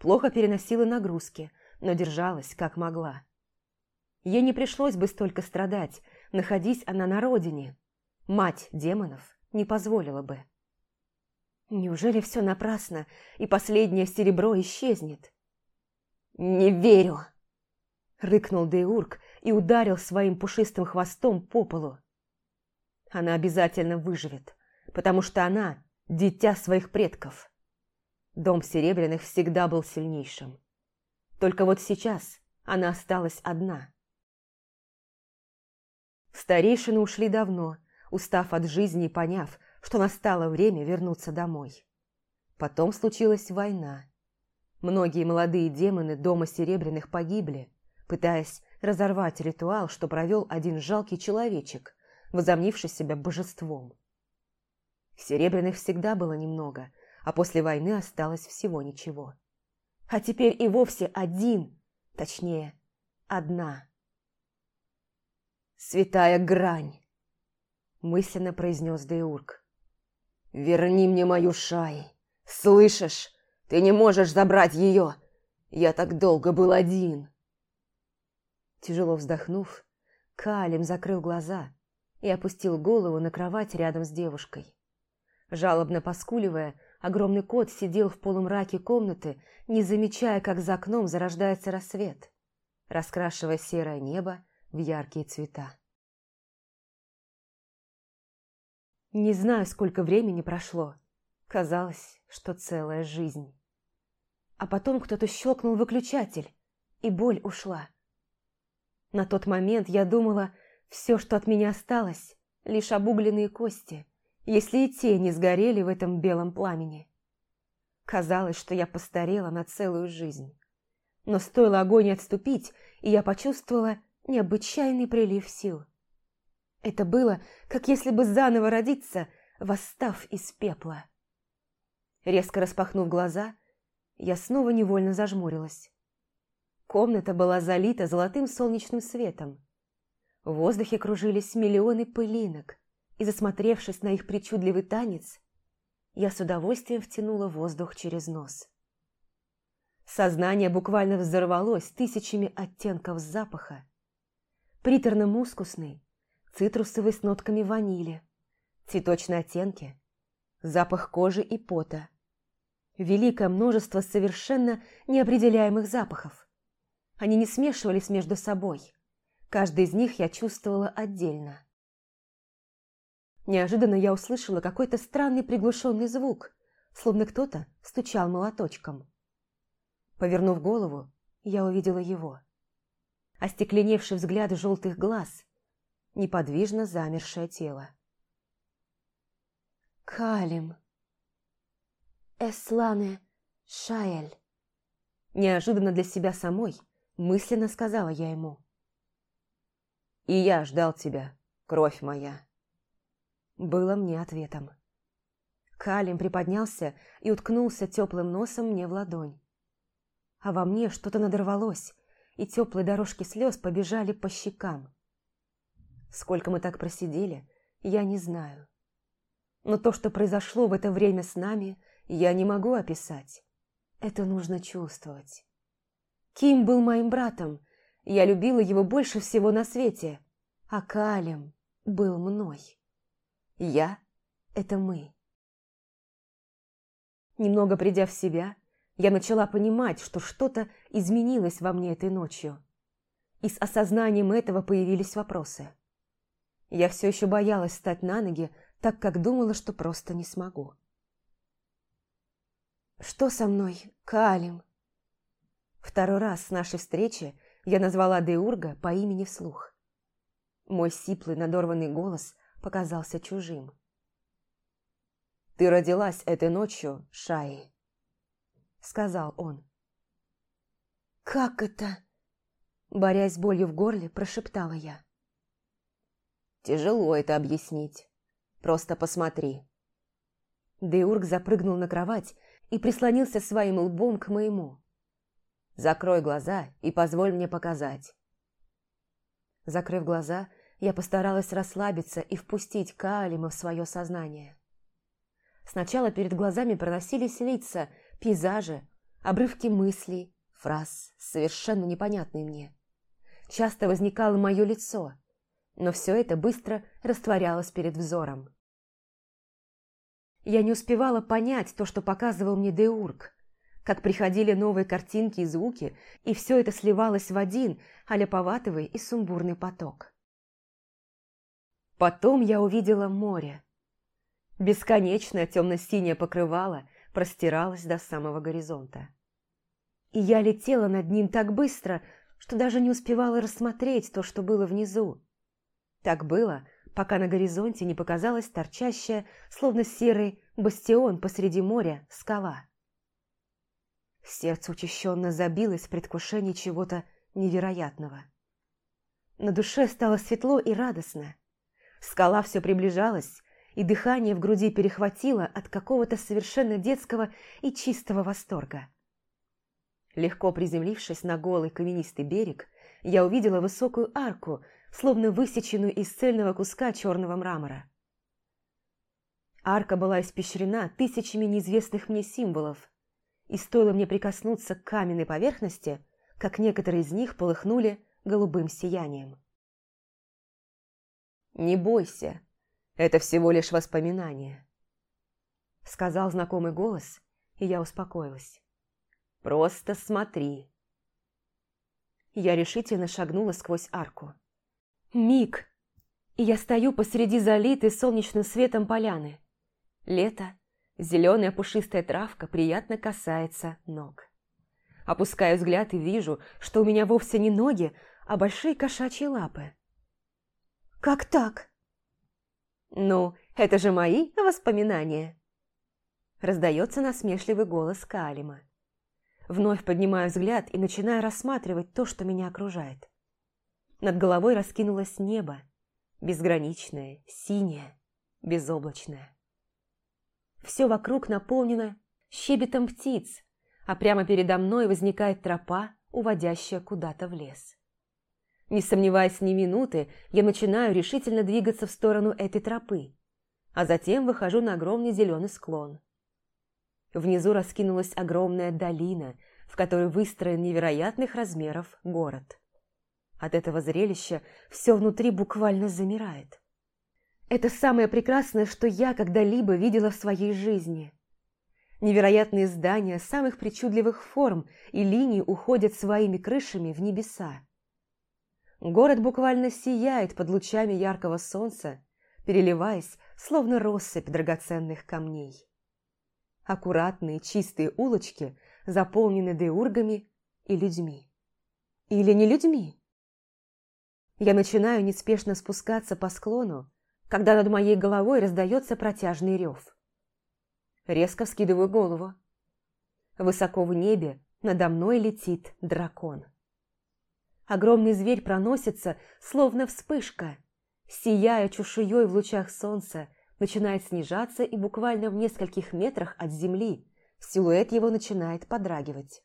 плохо переносила нагрузки, но держалась как могла. Ей не пришлось бы столько страдать, находись она на родине. Мать демонов не позволила бы. Неужели все напрасно, и последнее серебро исчезнет? «Не верю!» – рыкнул Деург и ударил своим пушистым хвостом по полу. Она обязательно выживет, потому что она – дитя своих предков. Дом Серебряных всегда был сильнейшим. Только вот сейчас она осталась одна. Старейшины ушли давно, устав от жизни и поняв, что настало время вернуться домой. Потом случилась война. Многие молодые демоны Дома Серебряных погибли, пытаясь разорвать ритуал, что провел один жалкий человечек, возомнивший себя божеством. Серебряных всегда было немного, а после войны осталось всего ничего. А теперь и вовсе один, точнее, одна. «Святая грань!» – мысленно произнес Деург. «Верни мне мою шай! Слышишь? Ты не можешь забрать ее! Я так долго был один!» Тяжело вздохнув, Калим закрыл глаза и опустил голову на кровать рядом с девушкой. Жалобно поскуливая, огромный кот сидел в полумраке комнаты, не замечая, как за окном зарождается рассвет, раскрашивая серое небо в яркие цвета. Не знаю, сколько времени прошло. Казалось, что целая жизнь. А потом кто-то щелкнул выключатель, и боль ушла. На тот момент я думала, все, что от меня осталось, лишь обугленные кости – если и те не сгорели в этом белом пламени. Казалось, что я постарела на целую жизнь. Но стоило огонь отступить, и я почувствовала необычайный прилив сил. Это было, как если бы заново родиться, восстав из пепла. Резко распахнув глаза, я снова невольно зажмурилась. Комната была залита золотым солнечным светом. В воздухе кружились миллионы пылинок, и, засмотревшись на их причудливый танец, я с удовольствием втянула воздух через нос. Сознание буквально взорвалось тысячами оттенков запаха. Приторно-мускусный, цитрусовый с нотками ванили, цветочные оттенки, запах кожи и пота. Великое множество совершенно неопределяемых запахов. Они не смешивались между собой. Каждый из них я чувствовала отдельно. Неожиданно я услышала какой-то странный приглушенный звук, словно кто-то стучал молоточком. Повернув голову, я увидела его. Остекленевший взгляд желтых глаз, неподвижно замершее тело. «Калим! Эслане Шаэль!» Неожиданно для себя самой мысленно сказала я ему. «И я ждал тебя, кровь моя!» было мне ответом. Калим приподнялся и уткнулся теплым носом мне в ладонь. А во мне что-то надорвалось, и теплые дорожки слез побежали по щекам. Сколько мы так просидели, я не знаю. Но то, что произошло в это время с нами, я не могу описать. Это нужно чувствовать. Ким был моим братом, я любила его больше всего на свете, а Калим был мной. Я – это мы. Немного придя в себя, я начала понимать, что что-то изменилось во мне этой ночью. И с осознанием этого появились вопросы. Я все еще боялась встать на ноги, так как думала, что просто не смогу. «Что со мной, Калим?» Второй раз с нашей встречи я назвала Деурга по имени вслух. Мой сиплый надорванный голос показался чужим. «Ты родилась этой ночью, Шаи», — сказал он. «Как это?» Борясь с болью в горле, прошептала я. «Тяжело это объяснить. Просто посмотри». Деург запрыгнул на кровать и прислонился своим лбом к моему. «Закрой глаза и позволь мне показать». Закрыв глаза, я постаралась расслабиться и впустить Каалима в свое сознание. Сначала перед глазами проносились лица, пейзажи, обрывки мыслей, фраз, совершенно непонятные мне. Часто возникало мое лицо, но все это быстро растворялось перед взором. Я не успевала понять то, что показывал мне Деург, как приходили новые картинки и звуки, и все это сливалось в один аляповатовый и сумбурный поток. Потом я увидела море. Бесконечное темно-синее покрывало простиралось до самого горизонта. И я летела над ним так быстро, что даже не успевала рассмотреть то, что было внизу. Так было, пока на горизонте не показалась торчащая, словно серый бастион посреди моря, скала. Сердце учащенно забилось в предвкушении чего-то невероятного. На душе стало светло и радостно. Скала все приближалась, и дыхание в груди перехватило от какого-то совершенно детского и чистого восторга. Легко приземлившись на голый каменистый берег, я увидела высокую арку, словно высеченную из цельного куска черного мрамора. Арка была испещрена тысячами неизвестных мне символов, и стоило мне прикоснуться к каменной поверхности, как некоторые из них полыхнули голубым сиянием. «Не бойся, это всего лишь воспоминание», — сказал знакомый голос, и я успокоилась. «Просто смотри». Я решительно шагнула сквозь арку. Миг, и я стою посреди залитой солнечным светом поляны. Лето, зеленая пушистая травка приятно касается ног. Опускаю взгляд и вижу, что у меня вовсе не ноги, а большие кошачьи лапы. «Как так?» «Ну, это же мои воспоминания!» Раздается насмешливый голос Калима. Вновь поднимаю взгляд и начинаю рассматривать то, что меня окружает. Над головой раскинулось небо, безграничное, синее, безоблачное. Все вокруг наполнено щебетом птиц, а прямо передо мной возникает тропа, уводящая куда-то в лес. Не сомневаясь ни минуты, я начинаю решительно двигаться в сторону этой тропы, а затем выхожу на огромный зеленый склон. Внизу раскинулась огромная долина, в которой выстроен невероятных размеров город. От этого зрелища все внутри буквально замирает. Это самое прекрасное, что я когда-либо видела в своей жизни. Невероятные здания самых причудливых форм и линий уходят своими крышами в небеса. Город буквально сияет под лучами яркого солнца, переливаясь, словно россыпь драгоценных камней. Аккуратные чистые улочки заполнены деургами и людьми. Или не людьми. Я начинаю неспешно спускаться по склону, когда над моей головой раздается протяжный рев. Резко вскидываю голову. Высоко в небе надо мной летит дракон. Огромный зверь проносится, словно вспышка, сияя чешуей в лучах солнца, начинает снижаться и буквально в нескольких метрах от земли силуэт его начинает подрагивать.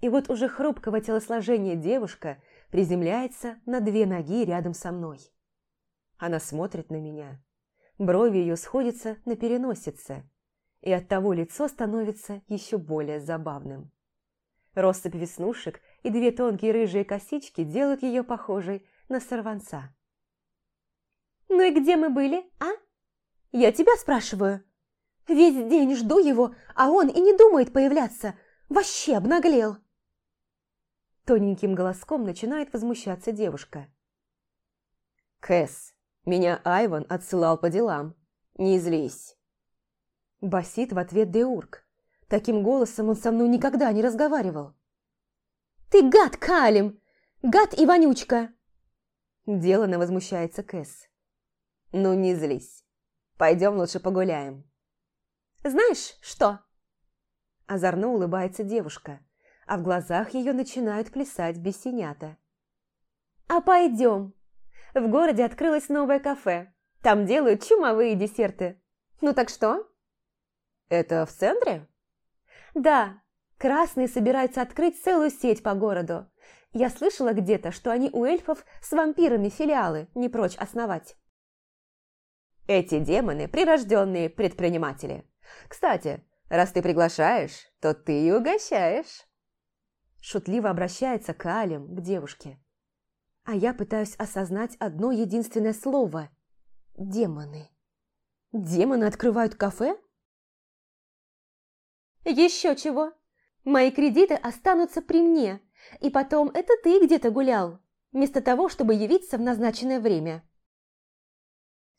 И вот уже хрупкого телосложения девушка приземляется на две ноги рядом со мной. Она смотрит на меня. Брови ее сходятся на переносице, и оттого лицо становится еще более забавным. Россыпь веснушек и две тонкие рыжие косички делают ее похожей на сорванца. «Ну и где мы были, а? Я тебя спрашиваю. Весь день жду его, а он и не думает появляться. Вообще обнаглел!» Тоненьким голоском начинает возмущаться девушка. «Кэс, меня Айван отсылал по делам. Не злись. Басит в ответ Деурк. Таким голосом он со мной никогда не разговаривал. «Ты гад, Калим! Гад и вонючка!» Делано возмущается Кэс. «Ну, не злись. Пойдем лучше погуляем». «Знаешь, что?» Озорно улыбается девушка, а в глазах ее начинают плясать бесенята. «А пойдем!» В городе открылось новое кафе. Там делают чумовые десерты. Ну так что? Это в центре? Да. Красные собираются открыть целую сеть по городу. Я слышала где-то, что они у эльфов с вампирами филиалы не прочь основать. Эти демоны – прирожденные предприниматели. Кстати, раз ты приглашаешь, то ты и угощаешь. Шутливо обращается к Алим, к девушке а я пытаюсь осознать одно единственное слово – демоны. Демоны открывают кафе? Еще чего? Мои кредиты останутся при мне, и потом это ты где-то гулял, вместо того, чтобы явиться в назначенное время.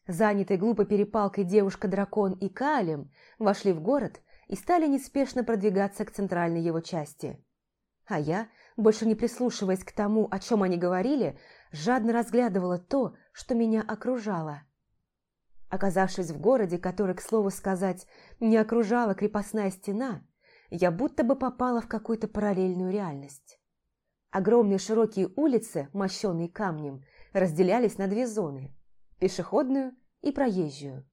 Занятые глупой перепалкой девушка-дракон и Калем вошли в город и стали неспешно продвигаться к центральной его части. А я, больше не прислушиваясь к тому, о чем они говорили, жадно разглядывала то, что меня окружало. Оказавшись в городе, который, к слову сказать, не окружала крепостная стена, я будто бы попала в какую-то параллельную реальность. Огромные широкие улицы, мощенные камнем, разделялись на две зоны – пешеходную и проезжую.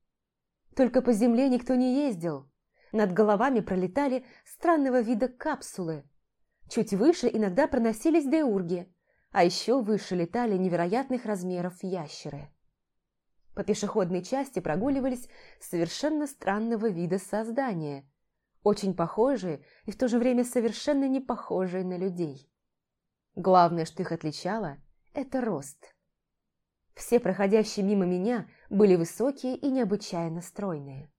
Только по земле никто не ездил. Над головами пролетали странного вида капсулы. Чуть выше иногда проносились деурги, а еще выше летали невероятных размеров ящеры. По пешеходной части прогуливались совершенно странного вида создания, очень похожие и в то же время совершенно не похожие на людей. Главное, что их отличало – это рост. Все проходящие мимо меня были высокие и необычайно стройные.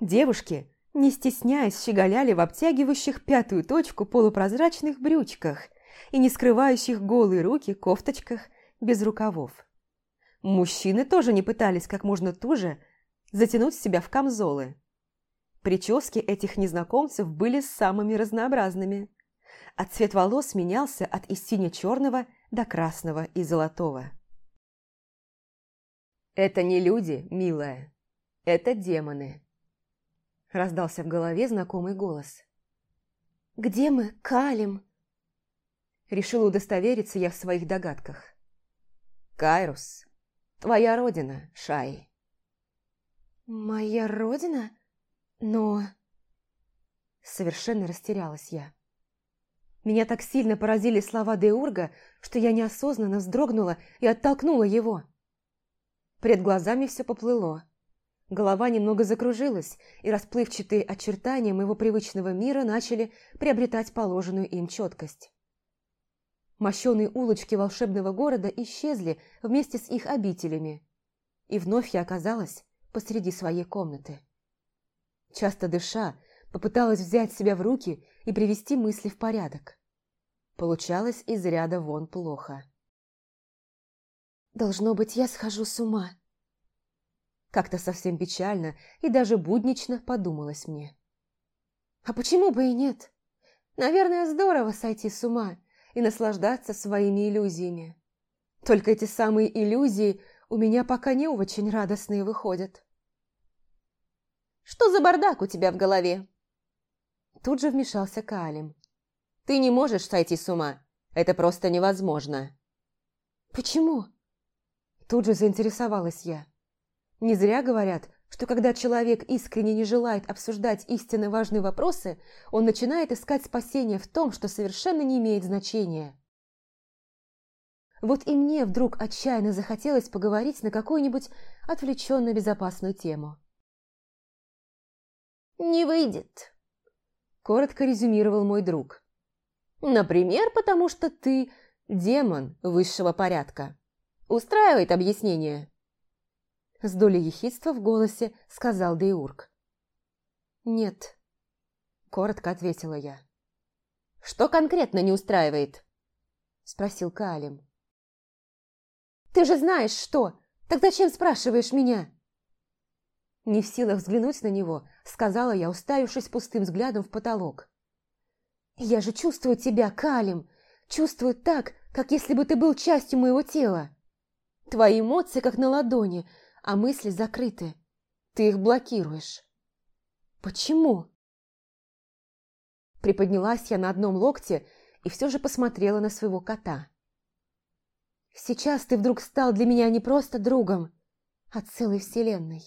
Девушки, не стесняясь, щеголяли в обтягивающих пятую точку полупрозрачных брючках и не скрывающих голые руки кофточках без рукавов. Мужчины тоже не пытались как можно туже затянуть себя в камзолы. Прически этих незнакомцев были самыми разнообразными, а цвет волос менялся от из сине-черного до красного и золотого. «Это не люди, милая, это демоны», – раздался в голове знакомый голос. «Где мы, Калим?» Решила удостовериться я в своих догадках. «Кайрус, Твоя родина, Шай. Моя родина? Но... Совершенно растерялась я. Меня так сильно поразили слова Деурга, что я неосознанно вздрогнула и оттолкнула его. Пред глазами все поплыло. Голова немного закружилась, и расплывчатые очертания моего привычного мира начали приобретать положенную им четкость. Мощеные улочки волшебного города исчезли вместе с их обителями. И вновь я оказалась посреди своей комнаты. Часто дыша, попыталась взять себя в руки и привести мысли в порядок. Получалось из ряда вон плохо. «Должно быть, я схожу с ума», как-то совсем печально и даже буднично подумалось мне. А почему бы и нет? Наверное, здорово сойти с ума и наслаждаться своими иллюзиями. Только эти самые иллюзии у меня пока не очень радостные выходят. «Что за бардак у тебя в голове?» Тут же вмешался Калим. «Ты не можешь сойти с ума. Это просто невозможно». «Почему?» Тут же заинтересовалась я. Не зря говорят, что когда человек искренне не желает обсуждать истинно важные вопросы, он начинает искать спасение в том, что совершенно не имеет значения. Вот и мне вдруг отчаянно захотелось поговорить на какую-нибудь отвлеченно безопасную тему. «Не выйдет», – коротко резюмировал мой друг. «Например, потому что ты демон высшего порядка. Устраивает объяснение?» С долей ехидства в голосе сказал Деург. «Нет», – коротко ответила я. «Что конкретно не устраивает?» – спросил Калим. «Ты же знаешь, что! Так зачем спрашиваешь меня?» Не в силах взглянуть на него, сказала я, уставившись пустым взглядом в потолок. «Я же чувствую тебя, Калим, чувствую так, как если бы ты был частью моего тела. Твои эмоции как на ладони, а мысли закрыты. Ты их блокируешь. Почему? Приподнялась я на одном локте и все же посмотрела на своего кота. Сейчас ты вдруг стал для меня не просто другом, а целой вселенной.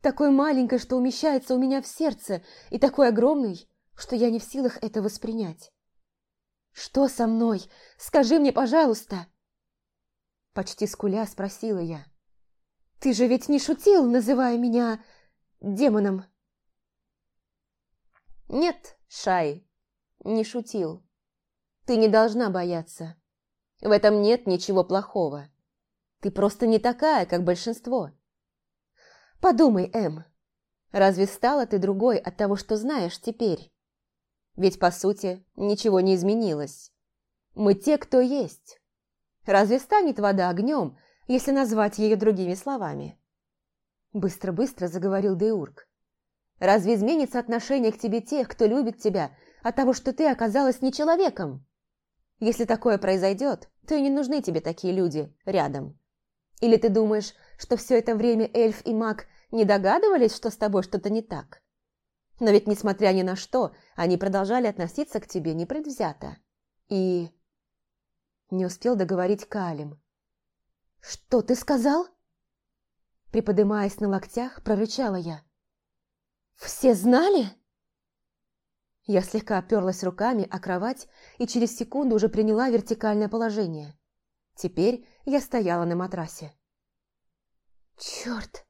Такой маленькой, что умещается у меня в сердце, и такой огромной, что я не в силах это воспринять. «Что со мной? Скажи мне, пожалуйста!» Почти скуля спросила я. Ты же ведь не шутил, называя меня демоном?» «Нет, Шай, не шутил. Ты не должна бояться. В этом нет ничего плохого. Ты просто не такая, как большинство. Подумай, Эм, разве стала ты другой от того, что знаешь теперь? Ведь, по сути, ничего не изменилось. Мы те, кто есть. Разве станет вода огнем, если назвать ее другими словами. Быстро-быстро заговорил Деург. «Разве изменится отношение к тебе тех, кто любит тебя, от того, что ты оказалась не человеком. Если такое произойдет, то и не нужны тебе такие люди рядом. Или ты думаешь, что все это время эльф и маг не догадывались, что с тобой что-то не так? Но ведь, несмотря ни на что, они продолжали относиться к тебе непредвзято. И... Не успел договорить Калим. «Что ты сказал?» Приподымаясь на локтях, прорычала я. «Все знали?» Я слегка оперлась руками о кровать и через секунду уже приняла вертикальное положение. Теперь я стояла на матрасе. «Черт!»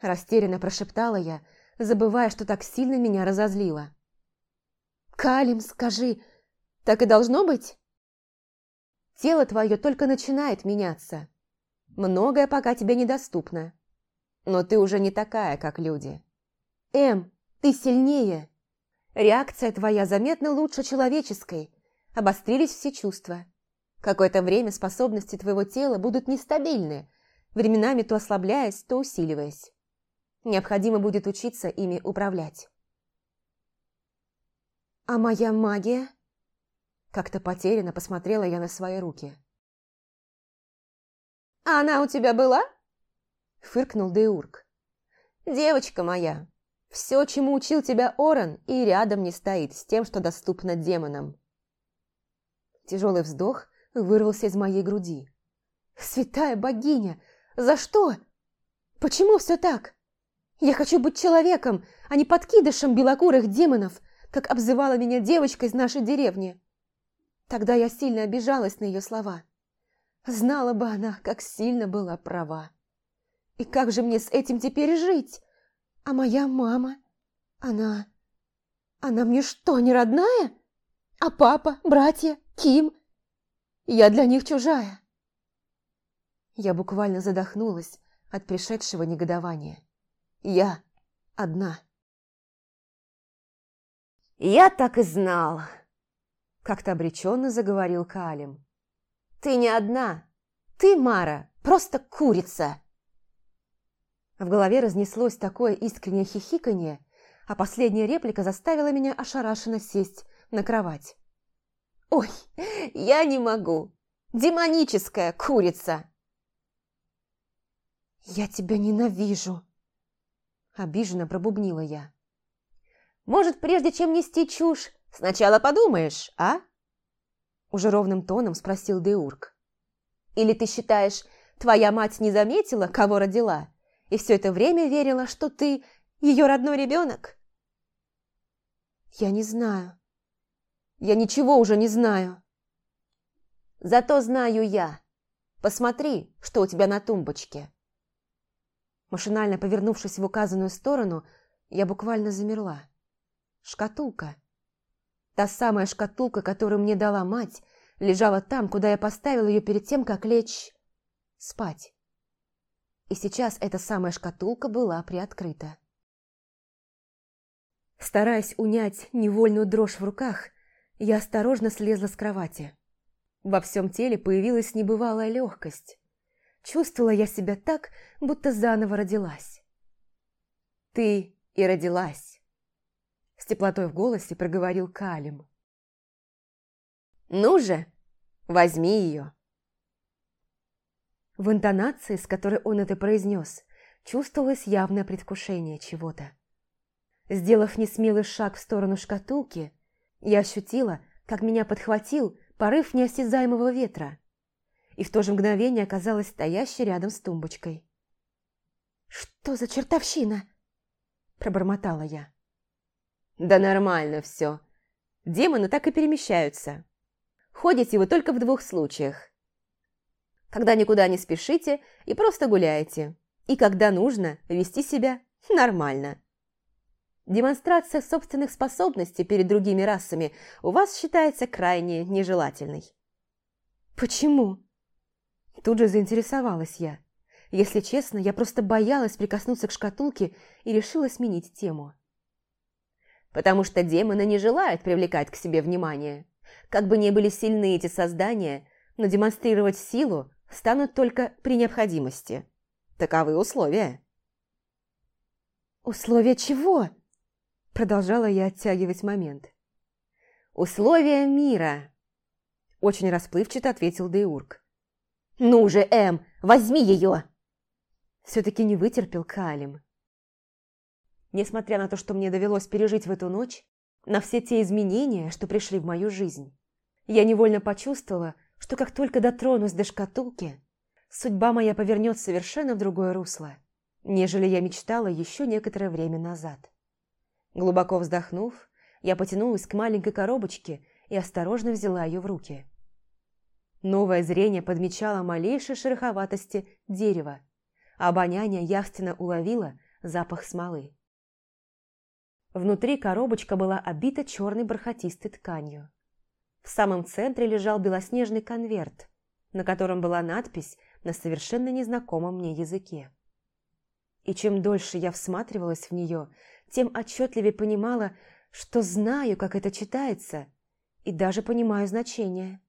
Растерянно прошептала я, забывая, что так сильно меня разозлило. «Калим, скажи, так и должно быть?» «Тело твое только начинает меняться. Многое пока тебе недоступно. Но ты уже не такая, как люди. Эм, ты сильнее!» Реакция твоя заметно лучше человеческой. Обострились все чувства. Какое-то время способности твоего тела будут нестабильны, временами то ослабляясь, то усиливаясь. Необходимо будет учиться ими управлять. «А моя магия?» Как-то потерянно посмотрела я на свои руки. «А она у тебя была?» Фыркнул Деурк. «Девочка моя, все, чему учил тебя Оран, и рядом не стоит с тем, что доступно демонам. Тяжелый вздох вырвался из моей груди. «Святая богиня! За что? Почему все так? Я хочу быть человеком, а не подкидышем белокурых демонов, как обзывала меня девочка из нашей деревни. Тогда я сильно обижалась на ее слова. Знала бы она, как сильно была права. И как же мне с этим теперь жить? А моя мама? Она... Она мне что, не родная? А папа, братья, Ким? Я для них чужая. Я буквально задохнулась от пришедшего негодования. Я одна. «Я так и знал!» Как-то обреченно заговорил Калим. «Ты не одна! Ты, Мара, просто курица!» В голове разнеслось такое искреннее хихиканье, а последняя реплика заставила меня ошарашенно сесть на кровать. «Ой, я не могу! Демоническая курица!» «Я тебя ненавижу!» Обиженно пробубнила я. «Может, прежде чем нести чушь, сначала подумаешь, а?» Уже ровным тоном спросил Деурк. «Или ты считаешь, твоя мать не заметила, кого родила?» и все это время верила, что ты ее родной ребенок? Я не знаю. Я ничего уже не знаю. Зато знаю я. Посмотри, что у тебя на тумбочке. Машинально повернувшись в указанную сторону, я буквально замерла. Шкатулка. Та самая шкатулка, которую мне дала мать, лежала там, куда я поставила ее перед тем, как лечь спать и сейчас эта самая шкатулка была приоткрыта. Стараясь унять невольную дрожь в руках, я осторожно слезла с кровати. Во всем теле появилась небывалая легкость. Чувствовала я себя так, будто заново родилась. «Ты и родилась», — с теплотой в голосе проговорил Калим. «Ну же, возьми ее». В интонации, с которой он это произнес, чувствовалось явное предвкушение чего-то. Сделав несмелый шаг в сторону шкатулки, я ощутила, как меня подхватил порыв неосязаемого ветра, и в то же мгновение оказалась стоящей рядом с тумбочкой. «Что за чертовщина?» – пробормотала я. «Да нормально все. Демоны так и перемещаются. Ходите вы только в двух случаях когда никуда не спешите и просто гуляете, и когда нужно вести себя нормально. Демонстрация собственных способностей перед другими расами у вас считается крайне нежелательной. Почему? Тут же заинтересовалась я. Если честно, я просто боялась прикоснуться к шкатулке и решила сменить тему. Потому что демоны не желают привлекать к себе внимание. Как бы ни были сильны эти создания, но демонстрировать силу станут только при необходимости. Таковы условия. «Условия чего?» Продолжала я оттягивать момент. «Условия мира», – очень расплывчато ответил Деург. «Ну же, Эм, возьми ее!» Все-таки не вытерпел Калим. Несмотря на то, что мне довелось пережить в эту ночь, на все те изменения, что пришли в мою жизнь, я невольно почувствовала, что как только дотронусь до шкатулки, судьба моя повернет совершенно в другое русло, нежели я мечтала еще некоторое время назад. Глубоко вздохнув, я потянулась к маленькой коробочке и осторожно взяла ее в руки. Новое зрение подмечало малейшие шероховатости дерева, а обоняние явственно уловило запах смолы. Внутри коробочка была обита черной бархатистой тканью. В самом центре лежал белоснежный конверт, на котором была надпись на совершенно незнакомом мне языке. И чем дольше я всматривалась в нее, тем отчетливее понимала, что знаю, как это читается, и даже понимаю значение.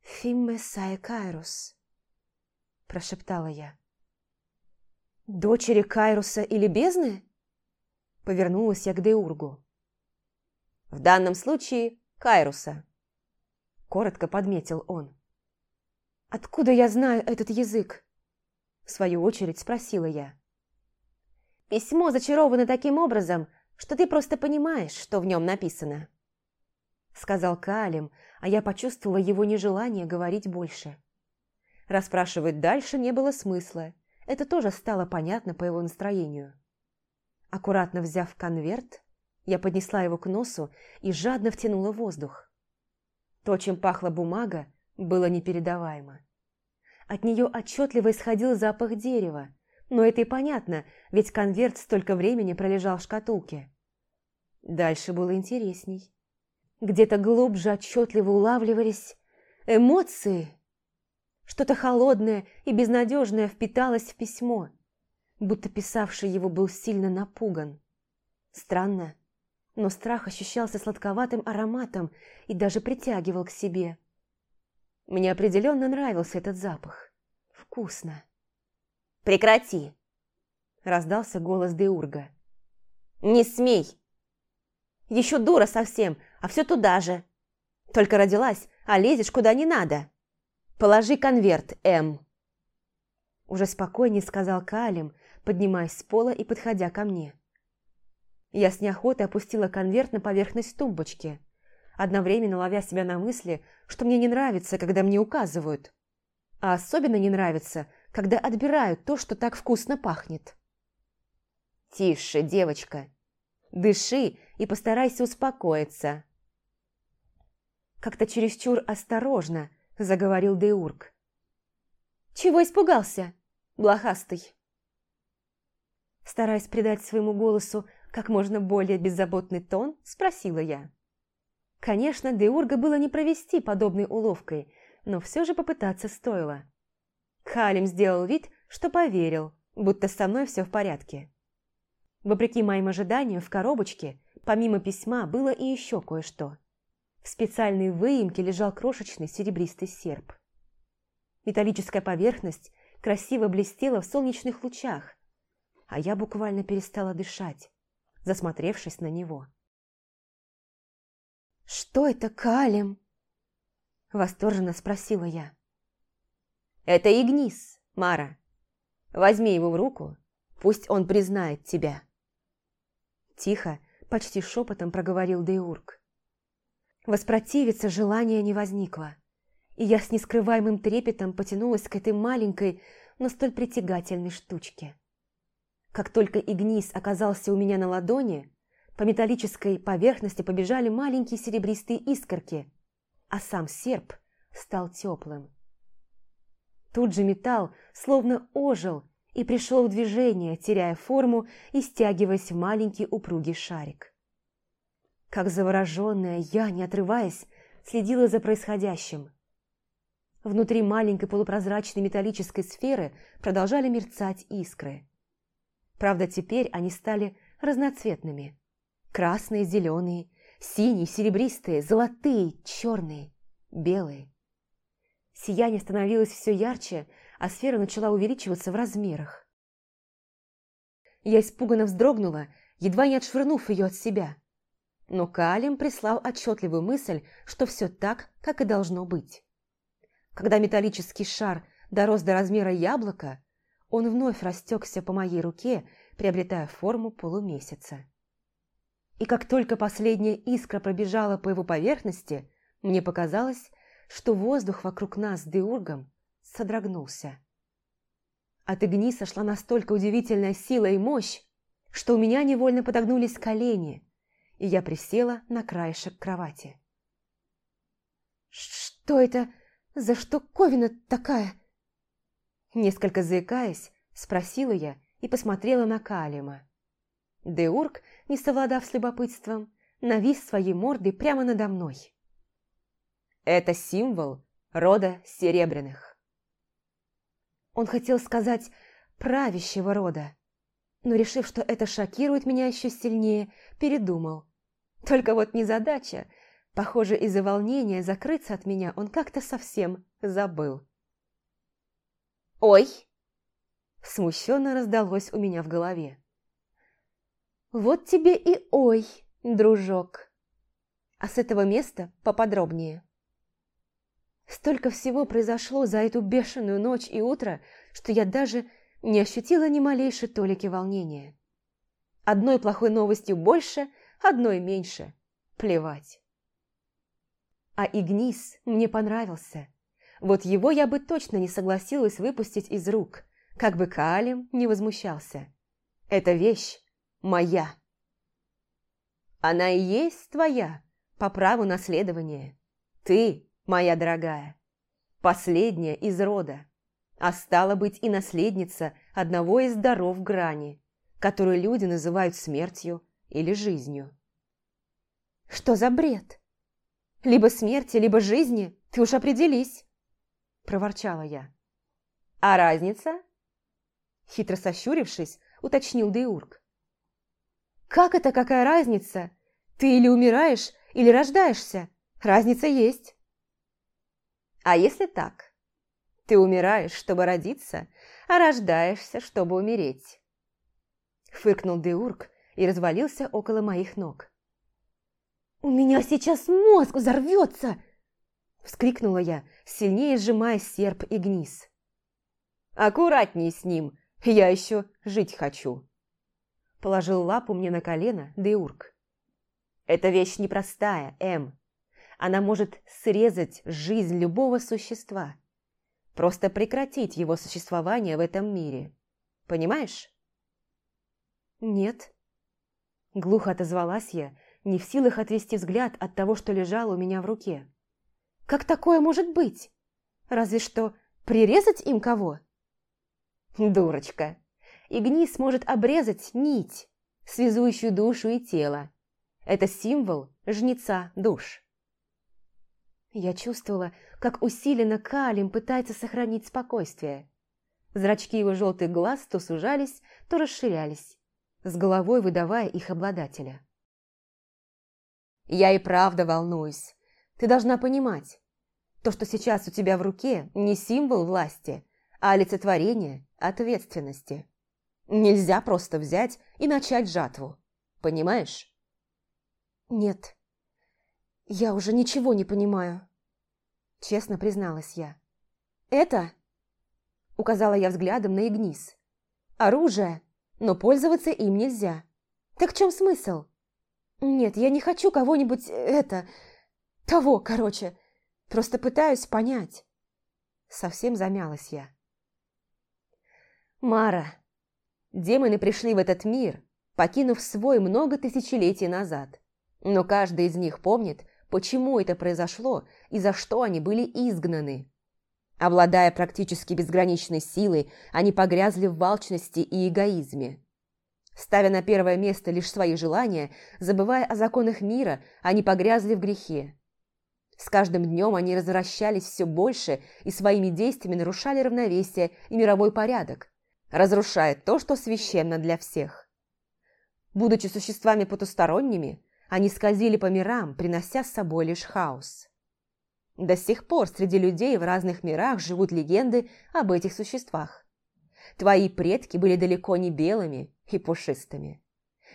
«Фимме кайрус», – прошептала я. «Дочери Кайруса или бездны?» Повернулась я к Деургу. «В данном случае Кайруса», – коротко подметил он. «Откуда я знаю этот язык?» В свою очередь спросила я. «Письмо зачаровано таким образом, что ты просто понимаешь, что в нем написано», – сказал Калим, а я почувствовала его нежелание говорить больше. Расспрашивать дальше не было смысла, это тоже стало понятно по его настроению. Аккуратно взяв конверт, я поднесла его к носу и жадно втянула воздух. То, чем пахла бумага, было непередаваемо. От нее отчетливо исходил запах дерева, но это и понятно, ведь конверт столько времени пролежал в шкатулке. Дальше было интересней. Где-то глубже отчетливо улавливались эмоции. Что-то холодное и безнадежное впиталось в письмо – будто писавший его был сильно напуган. Странно, но страх ощущался сладковатым ароматом и даже притягивал к себе. Мне определенно нравился этот запах. Вкусно. «Прекрати!» – раздался голос Деурга. «Не смей! Еще дура совсем, а все туда же. Только родилась, а лезешь куда не надо. Положи конверт, М». Уже спокойнее сказал Калим, поднимаясь с пола и подходя ко мне. Я с неохотой опустила конверт на поверхность тумбочки, одновременно ловя себя на мысли, что мне не нравится, когда мне указывают, а особенно не нравится, когда отбирают то, что так вкусно пахнет. «Тише, девочка, дыши и постарайся успокоиться». Как-то чересчур осторожно заговорил Деург. «Чего испугался, блохастый?» Стараясь придать своему голосу как можно более беззаботный тон, спросила я. Конечно, Деурга было не провести подобной уловкой, но все же попытаться стоило. Халим сделал вид, что поверил, будто со мной все в порядке. Вопреки моим ожиданиям, в коробочке, помимо письма, было и еще кое-что. В специальной выемке лежал крошечный серебристый серп. Металлическая поверхность красиво блестела в солнечных лучах, а я буквально перестала дышать, засмотревшись на него. «Что это, Калим?» – восторженно спросила я. «Это Игнис, Мара. Возьми его в руку, пусть он признает тебя». Тихо, почти шепотом проговорил Деург. Воспротивиться желания не возникло, и я с нескрываемым трепетом потянулась к этой маленькой, но столь притягательной штучке. Как только Игнис оказался у меня на ладони, по металлической поверхности побежали маленькие серебристые искорки, а сам серп стал теплым. Тут же металл словно ожил и пришел в движение, теряя форму и стягиваясь в маленький упругий шарик. Как завороженная, я, не отрываясь, следила за происходящим. Внутри маленькой полупрозрачной металлической сферы продолжали мерцать искры. Правда, теперь они стали разноцветными. Красные, зеленые, синие, серебристые, золотые, черные, белые. Сияние становилось все ярче, а сфера начала увеличиваться в размерах. Я испуганно вздрогнула, едва не отшвырнув ее от себя. но Калим прислал отчетливую мысль, что все так, как и должно быть. Когда металлический шар дорос до размера яблока, он вновь растекся по моей руке, приобретая форму полумесяца. И как только последняя искра пробежала по его поверхности, мне показалось, что воздух вокруг нас с Деургом содрогнулся. От Игниса шла настолько удивительная сила и мощь, что у меня невольно подогнулись колени, и я присела на краешек кровати. «Что это за штуковина такая?» Несколько заикаясь, спросила я и посмотрела на Калима. Деург, не совладав с любопытством, навис своей мордой прямо надо мной. «Это символ рода Серебряных». Он хотел сказать «правящего рода», но, решив, что это шокирует меня еще сильнее, передумал. Только вот незадача. Похоже, из-за волнения закрыться от меня он как-то совсем забыл. «Ой!» Смущенно раздалось у меня в голове. «Вот тебе и ой, дружок!» А с этого места поподробнее. Столько всего произошло за эту бешеную ночь и утро, что я даже не ощутила ни малейшей толики волнения. Одной плохой новостью больше, одной меньше. Плевать. А Игнис мне понравился. Вот его я бы точно не согласилась выпустить из рук, как бы Каалем не возмущался. Эта вещь моя. Она и есть твоя, по праву наследования. Ты, моя дорогая, последняя из рода а стала быть и наследница одного из даров грани, которую люди называют смертью или жизнью. «Что за бред? Либо смерти, либо жизни, ты уж определись!» – проворчала я. «А разница?» Хитро сощурившись, уточнил Деург. «Как это какая разница? Ты или умираешь, или рождаешься. Разница есть». «А если так?» Ты умираешь, чтобы родиться, а рождаешься, чтобы умереть. Фыркнул Деург и развалился около моих ног. «У меня сейчас мозг взорвется!» Вскрикнула я, сильнее сжимая серп и гниз. «Аккуратней с ним, я еще жить хочу!» Положил лапу мне на колено Деург. «Эта вещь непростая, Эм. Она может срезать жизнь любого существа. Просто прекратить его существование в этом мире. Понимаешь? Нет. Глухо отозвалась я, не в силах отвести взгляд от того, что лежало у меня в руке. Как такое может быть? Разве что прирезать им кого? Дурочка. Игни сможет обрезать нить, связующую душу и тело. Это символ жнеца душ. Я чувствовала, как усиленно Калим пытается сохранить спокойствие. Зрачки его желтых глаз то сужались, то расширялись, с головой выдавая их обладателя. «Я и правда волнуюсь. Ты должна понимать, то, что сейчас у тебя в руке, не символ власти, а олицетворение ответственности. Нельзя просто взять и начать жатву. Понимаешь?» «Нет», «Я уже ничего не понимаю», – честно призналась я. «Это?» – указала я взглядом на Игнис. «Оружие, но пользоваться им нельзя. Так в чем смысл?» «Нет, я не хочу кого-нибудь... это... того, короче. Просто пытаюсь понять». Совсем замялась я. «Мара, демоны пришли в этот мир, покинув свой много тысячелетий назад. Но каждый из них помнит, почему это произошло и за что они были изгнаны. Обладая практически безграничной силой, они погрязли в волчности и эгоизме. Ставя на первое место лишь свои желания, забывая о законах мира, они погрязли в грехе. С каждым днем они развращались все больше и своими действиями нарушали равновесие и мировой порядок, разрушая то, что священно для всех. Будучи существами потусторонними, они скользили по мирам, принося с собой лишь хаос. До сих пор среди людей в разных мирах живут легенды об этих существах. Твои предки были далеко не белыми и пушистыми.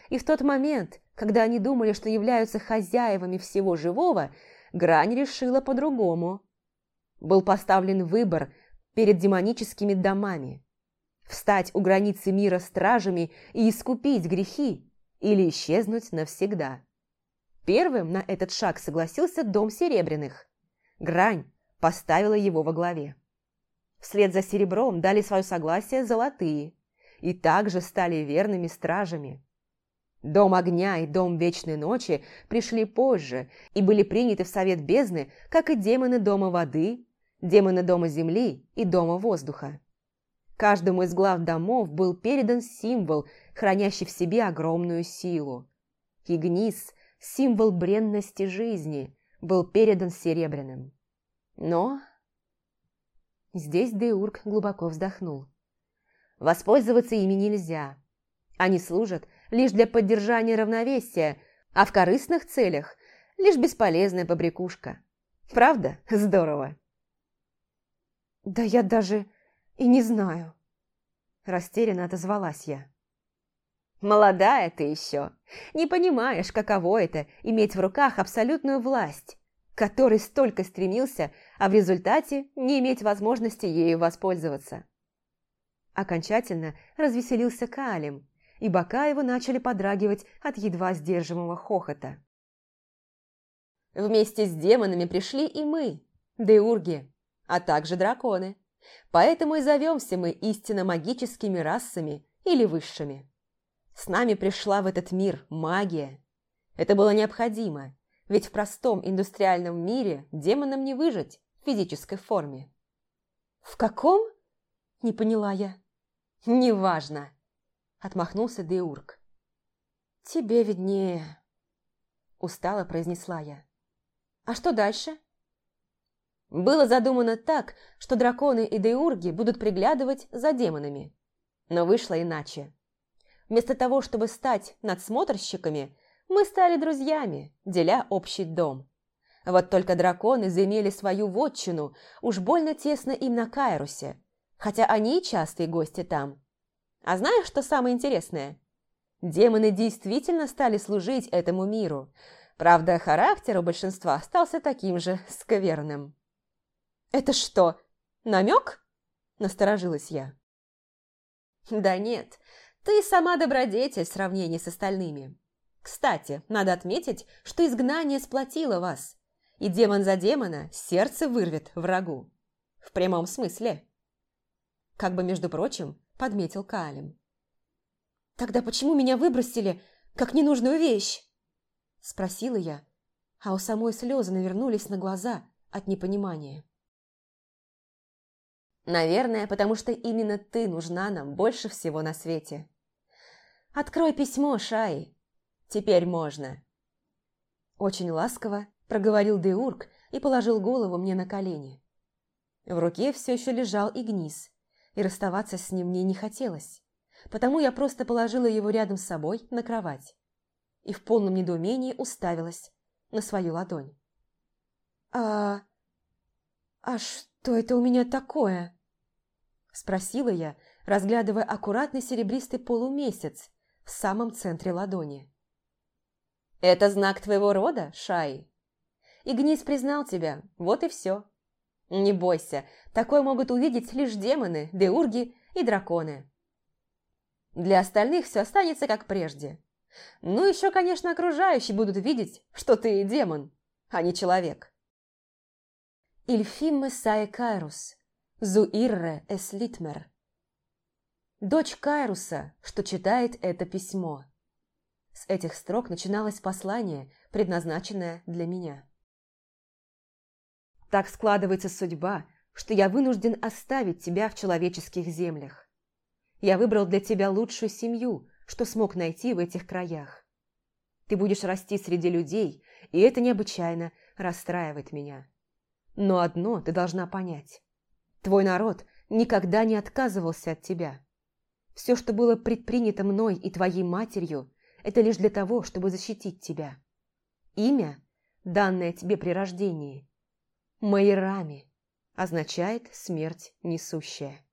И в тот момент, когда они думали, что являются хозяевами всего живого, Грань решила по-другому. Был поставлен выбор перед демоническими домами. Встать у границы мира стражами и искупить грехи или исчезнуть навсегда. Первым на этот шаг согласился Дом Серебряных. Грань поставила его во главе. Вслед за серебром дали свое согласие золотые и также стали верными стражами. Дом огня и дом вечной ночи пришли позже и были приняты в совет бездны, как и демоны дома воды, демоны дома земли и дома воздуха. Каждому из глав домов был передан символ, хранящий в себе огромную силу. Игнис, символ бренности жизни, был передан серебряным. Но здесь Деург глубоко вздохнул. Воспользоваться ими нельзя. Они служат лишь для поддержания равновесия, а в корыстных целях лишь бесполезная побрякушка. Правда? Здорово. Да я даже и не знаю. Растерянно отозвалась я. Молодая ты еще. Не понимаешь, каково это иметь в руках абсолютную власть, который столько стремился, а в результате не иметь возможности ею воспользоваться. Окончательно развеселился Калим, и бока его начали подрагивать от едва сдерживаемого хохота. Вместе с демонами пришли и мы, деурги, а также драконы. Поэтому и зовемся мы истинно магическими расами или высшими. С нами пришла в этот мир магия. Это было необходимо, ведь в простом индустриальном мире демонам не выжить в физической форме. «В каком?» – не поняла я. «Неважно», – отмахнулся Деург. «Тебе виднее», – устало произнесла я. «А что дальше?» Было задумано так, что драконы и деурги будут приглядывать за демонами. Но вышло иначе. Вместо того, чтобы стать надсмотрщиками, мы стали друзьями, деля общий дом. Вот только драконы заимели свою вотчину, уж больно тесно им на Кайрусе, хотя они и частые гости там. А знаешь, что самое интересное? Демоны действительно стали служить этому миру. Правда, характер у большинства остался таким же *laughs* скверным. «Это что, намек?» – насторожилась я. «Да нет, ты сама добродетель в сравнении с остальными. Кстати, надо отметить, что изгнание сплотило вас, и демон за демона сердце вырвет врагу. В прямом смысле. Как бы, между прочим, подметил Калим. «Тогда почему меня выбросили, как ненужную вещь?» Спросила я, а у самой слезы навернулись на глаза от непонимания. Наверное, потому что именно ты нужна нам больше всего на свете. Открой письмо, Шай. Теперь можно. Очень ласково проговорил Деург и положил голову мне на колени. В руке все еще лежал Игнис, и расставаться с ним мне не хотелось, потому я просто положила его рядом с собой на кровать и в полном недоумении уставилась на свою ладонь. «А... а что это у меня такое?» Спросила я, разглядывая аккуратный серебристый полумесяц в самом центре ладони. «Это знак твоего рода, Шай. Игнис признал тебя, вот и все. Не бойся, такое могут увидеть лишь демоны, деурги и драконы. Для остальных все останется как прежде. Ну, еще, конечно, окружающие будут видеть, что ты демон, а не человек». Ильфимме Сае Кайрус, Зуирре Эслитмер. Дочь Кайруса, что читает это письмо. С этих строк начиналось послание, предназначенное для меня. Так складывается судьба, что я вынужден оставить тебя в человеческих землях. Я выбрал для тебя лучшую семью, что смог найти в этих краях. Ты будешь расти среди людей, и это необычайно расстраивает меня. Но одно ты должна понять. Твой народ никогда не отказывался от тебя. Все, что было предпринято мной и твоей матерью, это лишь для того, чтобы защитить тебя. Имя, данное тебе при рождении, Майрами, означает смерть несущая.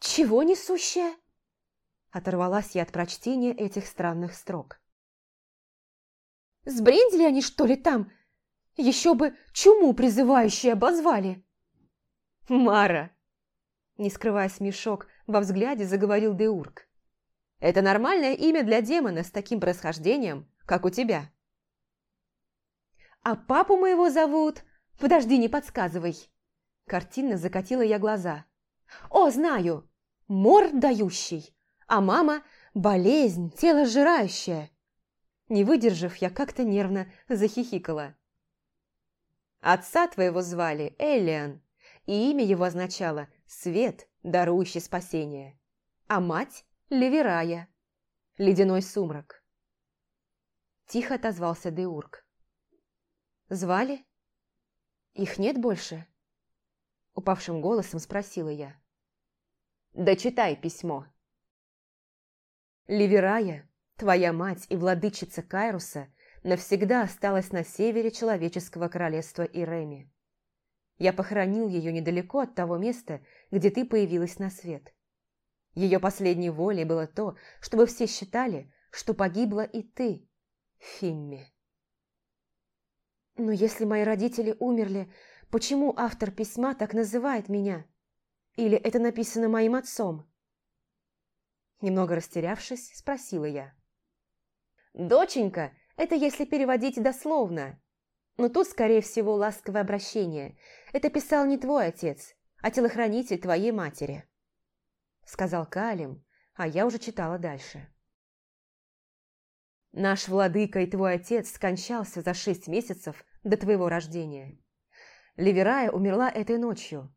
«Чего несущая?» Оторвалась я от прочтения этих странных строк. Сбрендили они, что ли, там? Еще бы чуму призывающие обозвали. Мара, не скрывая смешок, во взгляде заговорил Деург. Это нормальное имя для демона с таким происхождением, как у тебя. А папу моего зовут... Подожди, не подсказывай. Картинно закатила я глаза. О, знаю, мор дающий, а мама – болезнь, тело сжирающее. Не выдержав, я как-то нервно захихикала. Отца твоего звали Элиан, и имя его означало «свет, дарующий спасение», а мать – Леверая, ледяной сумрак. Тихо отозвался Деург. «Звали? Их нет больше?» Упавшим голосом спросила я. «Да читай письмо». Ливерая, твоя мать и владычица Кайруса, навсегда осталась на севере человеческого королевства Иреми. Я похоронил ее недалеко от того места, где ты появилась на свет. Ее последней волей было то, чтобы все считали, что погибла и ты, Фимми. Но если мои родители умерли, почему автор письма так называет меня? Или это написано моим отцом? Немного растерявшись, спросила я. «Доченька, это если переводить дословно. Но тут, скорее всего, ласковое обращение. Это писал не твой отец, а телохранитель твоей матери», сказал Калим, а я уже читала дальше. Наш владыка и твой отец скончался за шесть месяцев до твоего рождения. Ливерая умерла этой ночью.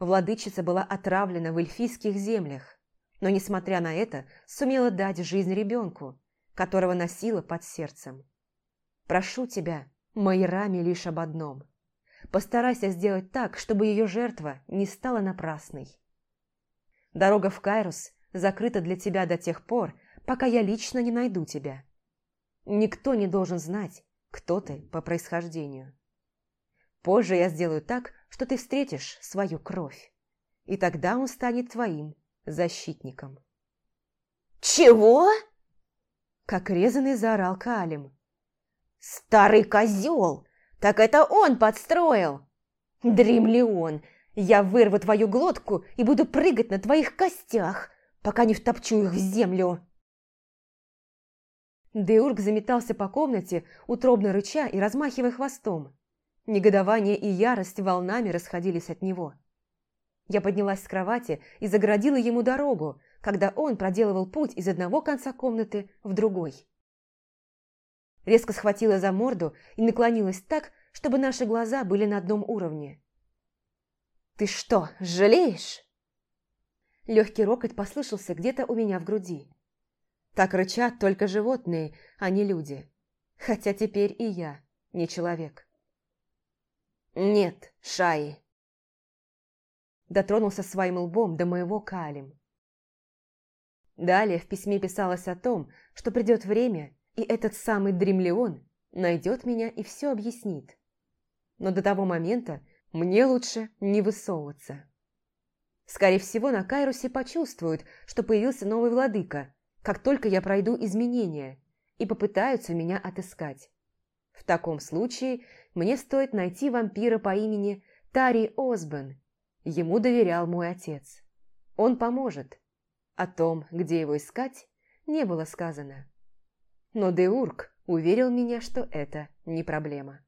Владычица была отравлена в эльфийских землях, но, несмотря на это, сумела дать жизнь ребенку, которого носила под сердцем. Прошу тебя, Майрами, лишь об одном. Постарайся сделать так, чтобы ее жертва не стала напрасной. Дорога в Кайрус закрыта для тебя до тех пор, пока я лично не найду тебя. Никто не должен знать, кто ты по происхождению. Позже я сделаю так, что ты встретишь свою кровь, и тогда он станет твоим защитником. «Чего?» Как резанный заорал Калим. «Старый козел! Так это он подстроил!» «Дремлеон, я вырву твою глотку и буду прыгать на твоих костях, пока не втопчу их в землю!» Деург заметался по комнате, утробно рыча и размахивая хвостом. Негодование и ярость волнами расходились от него. Я поднялась с кровати и загородила ему дорогу, когда он проделывал путь из одного конца комнаты в другой. Резко схватила за морду и наклонилась так, чтобы наши глаза были на одном уровне. «Ты что, жалеешь?» Легкий рокот послышался где-то у меня в груди. Так рычат только животные, а не люди. Хотя теперь и я не человек. «Нет, Шаи!» Дотронулся своим лбом до моего калим. Далее в письме писалось о том, что придет время, и этот самый Дремлеон найдет меня и все объяснит. Но до того момента мне лучше не высовываться. Скорее всего, на Кайрусе почувствуют, что появился новый владыка, как только я пройду изменения, и попытаются меня отыскать. В таком случае мне стоит найти вампира по имени Тари Осбен. Ему доверял мой отец. Он поможет. О том, где его искать, не было сказано. Но Деург уверил меня, что это не проблема.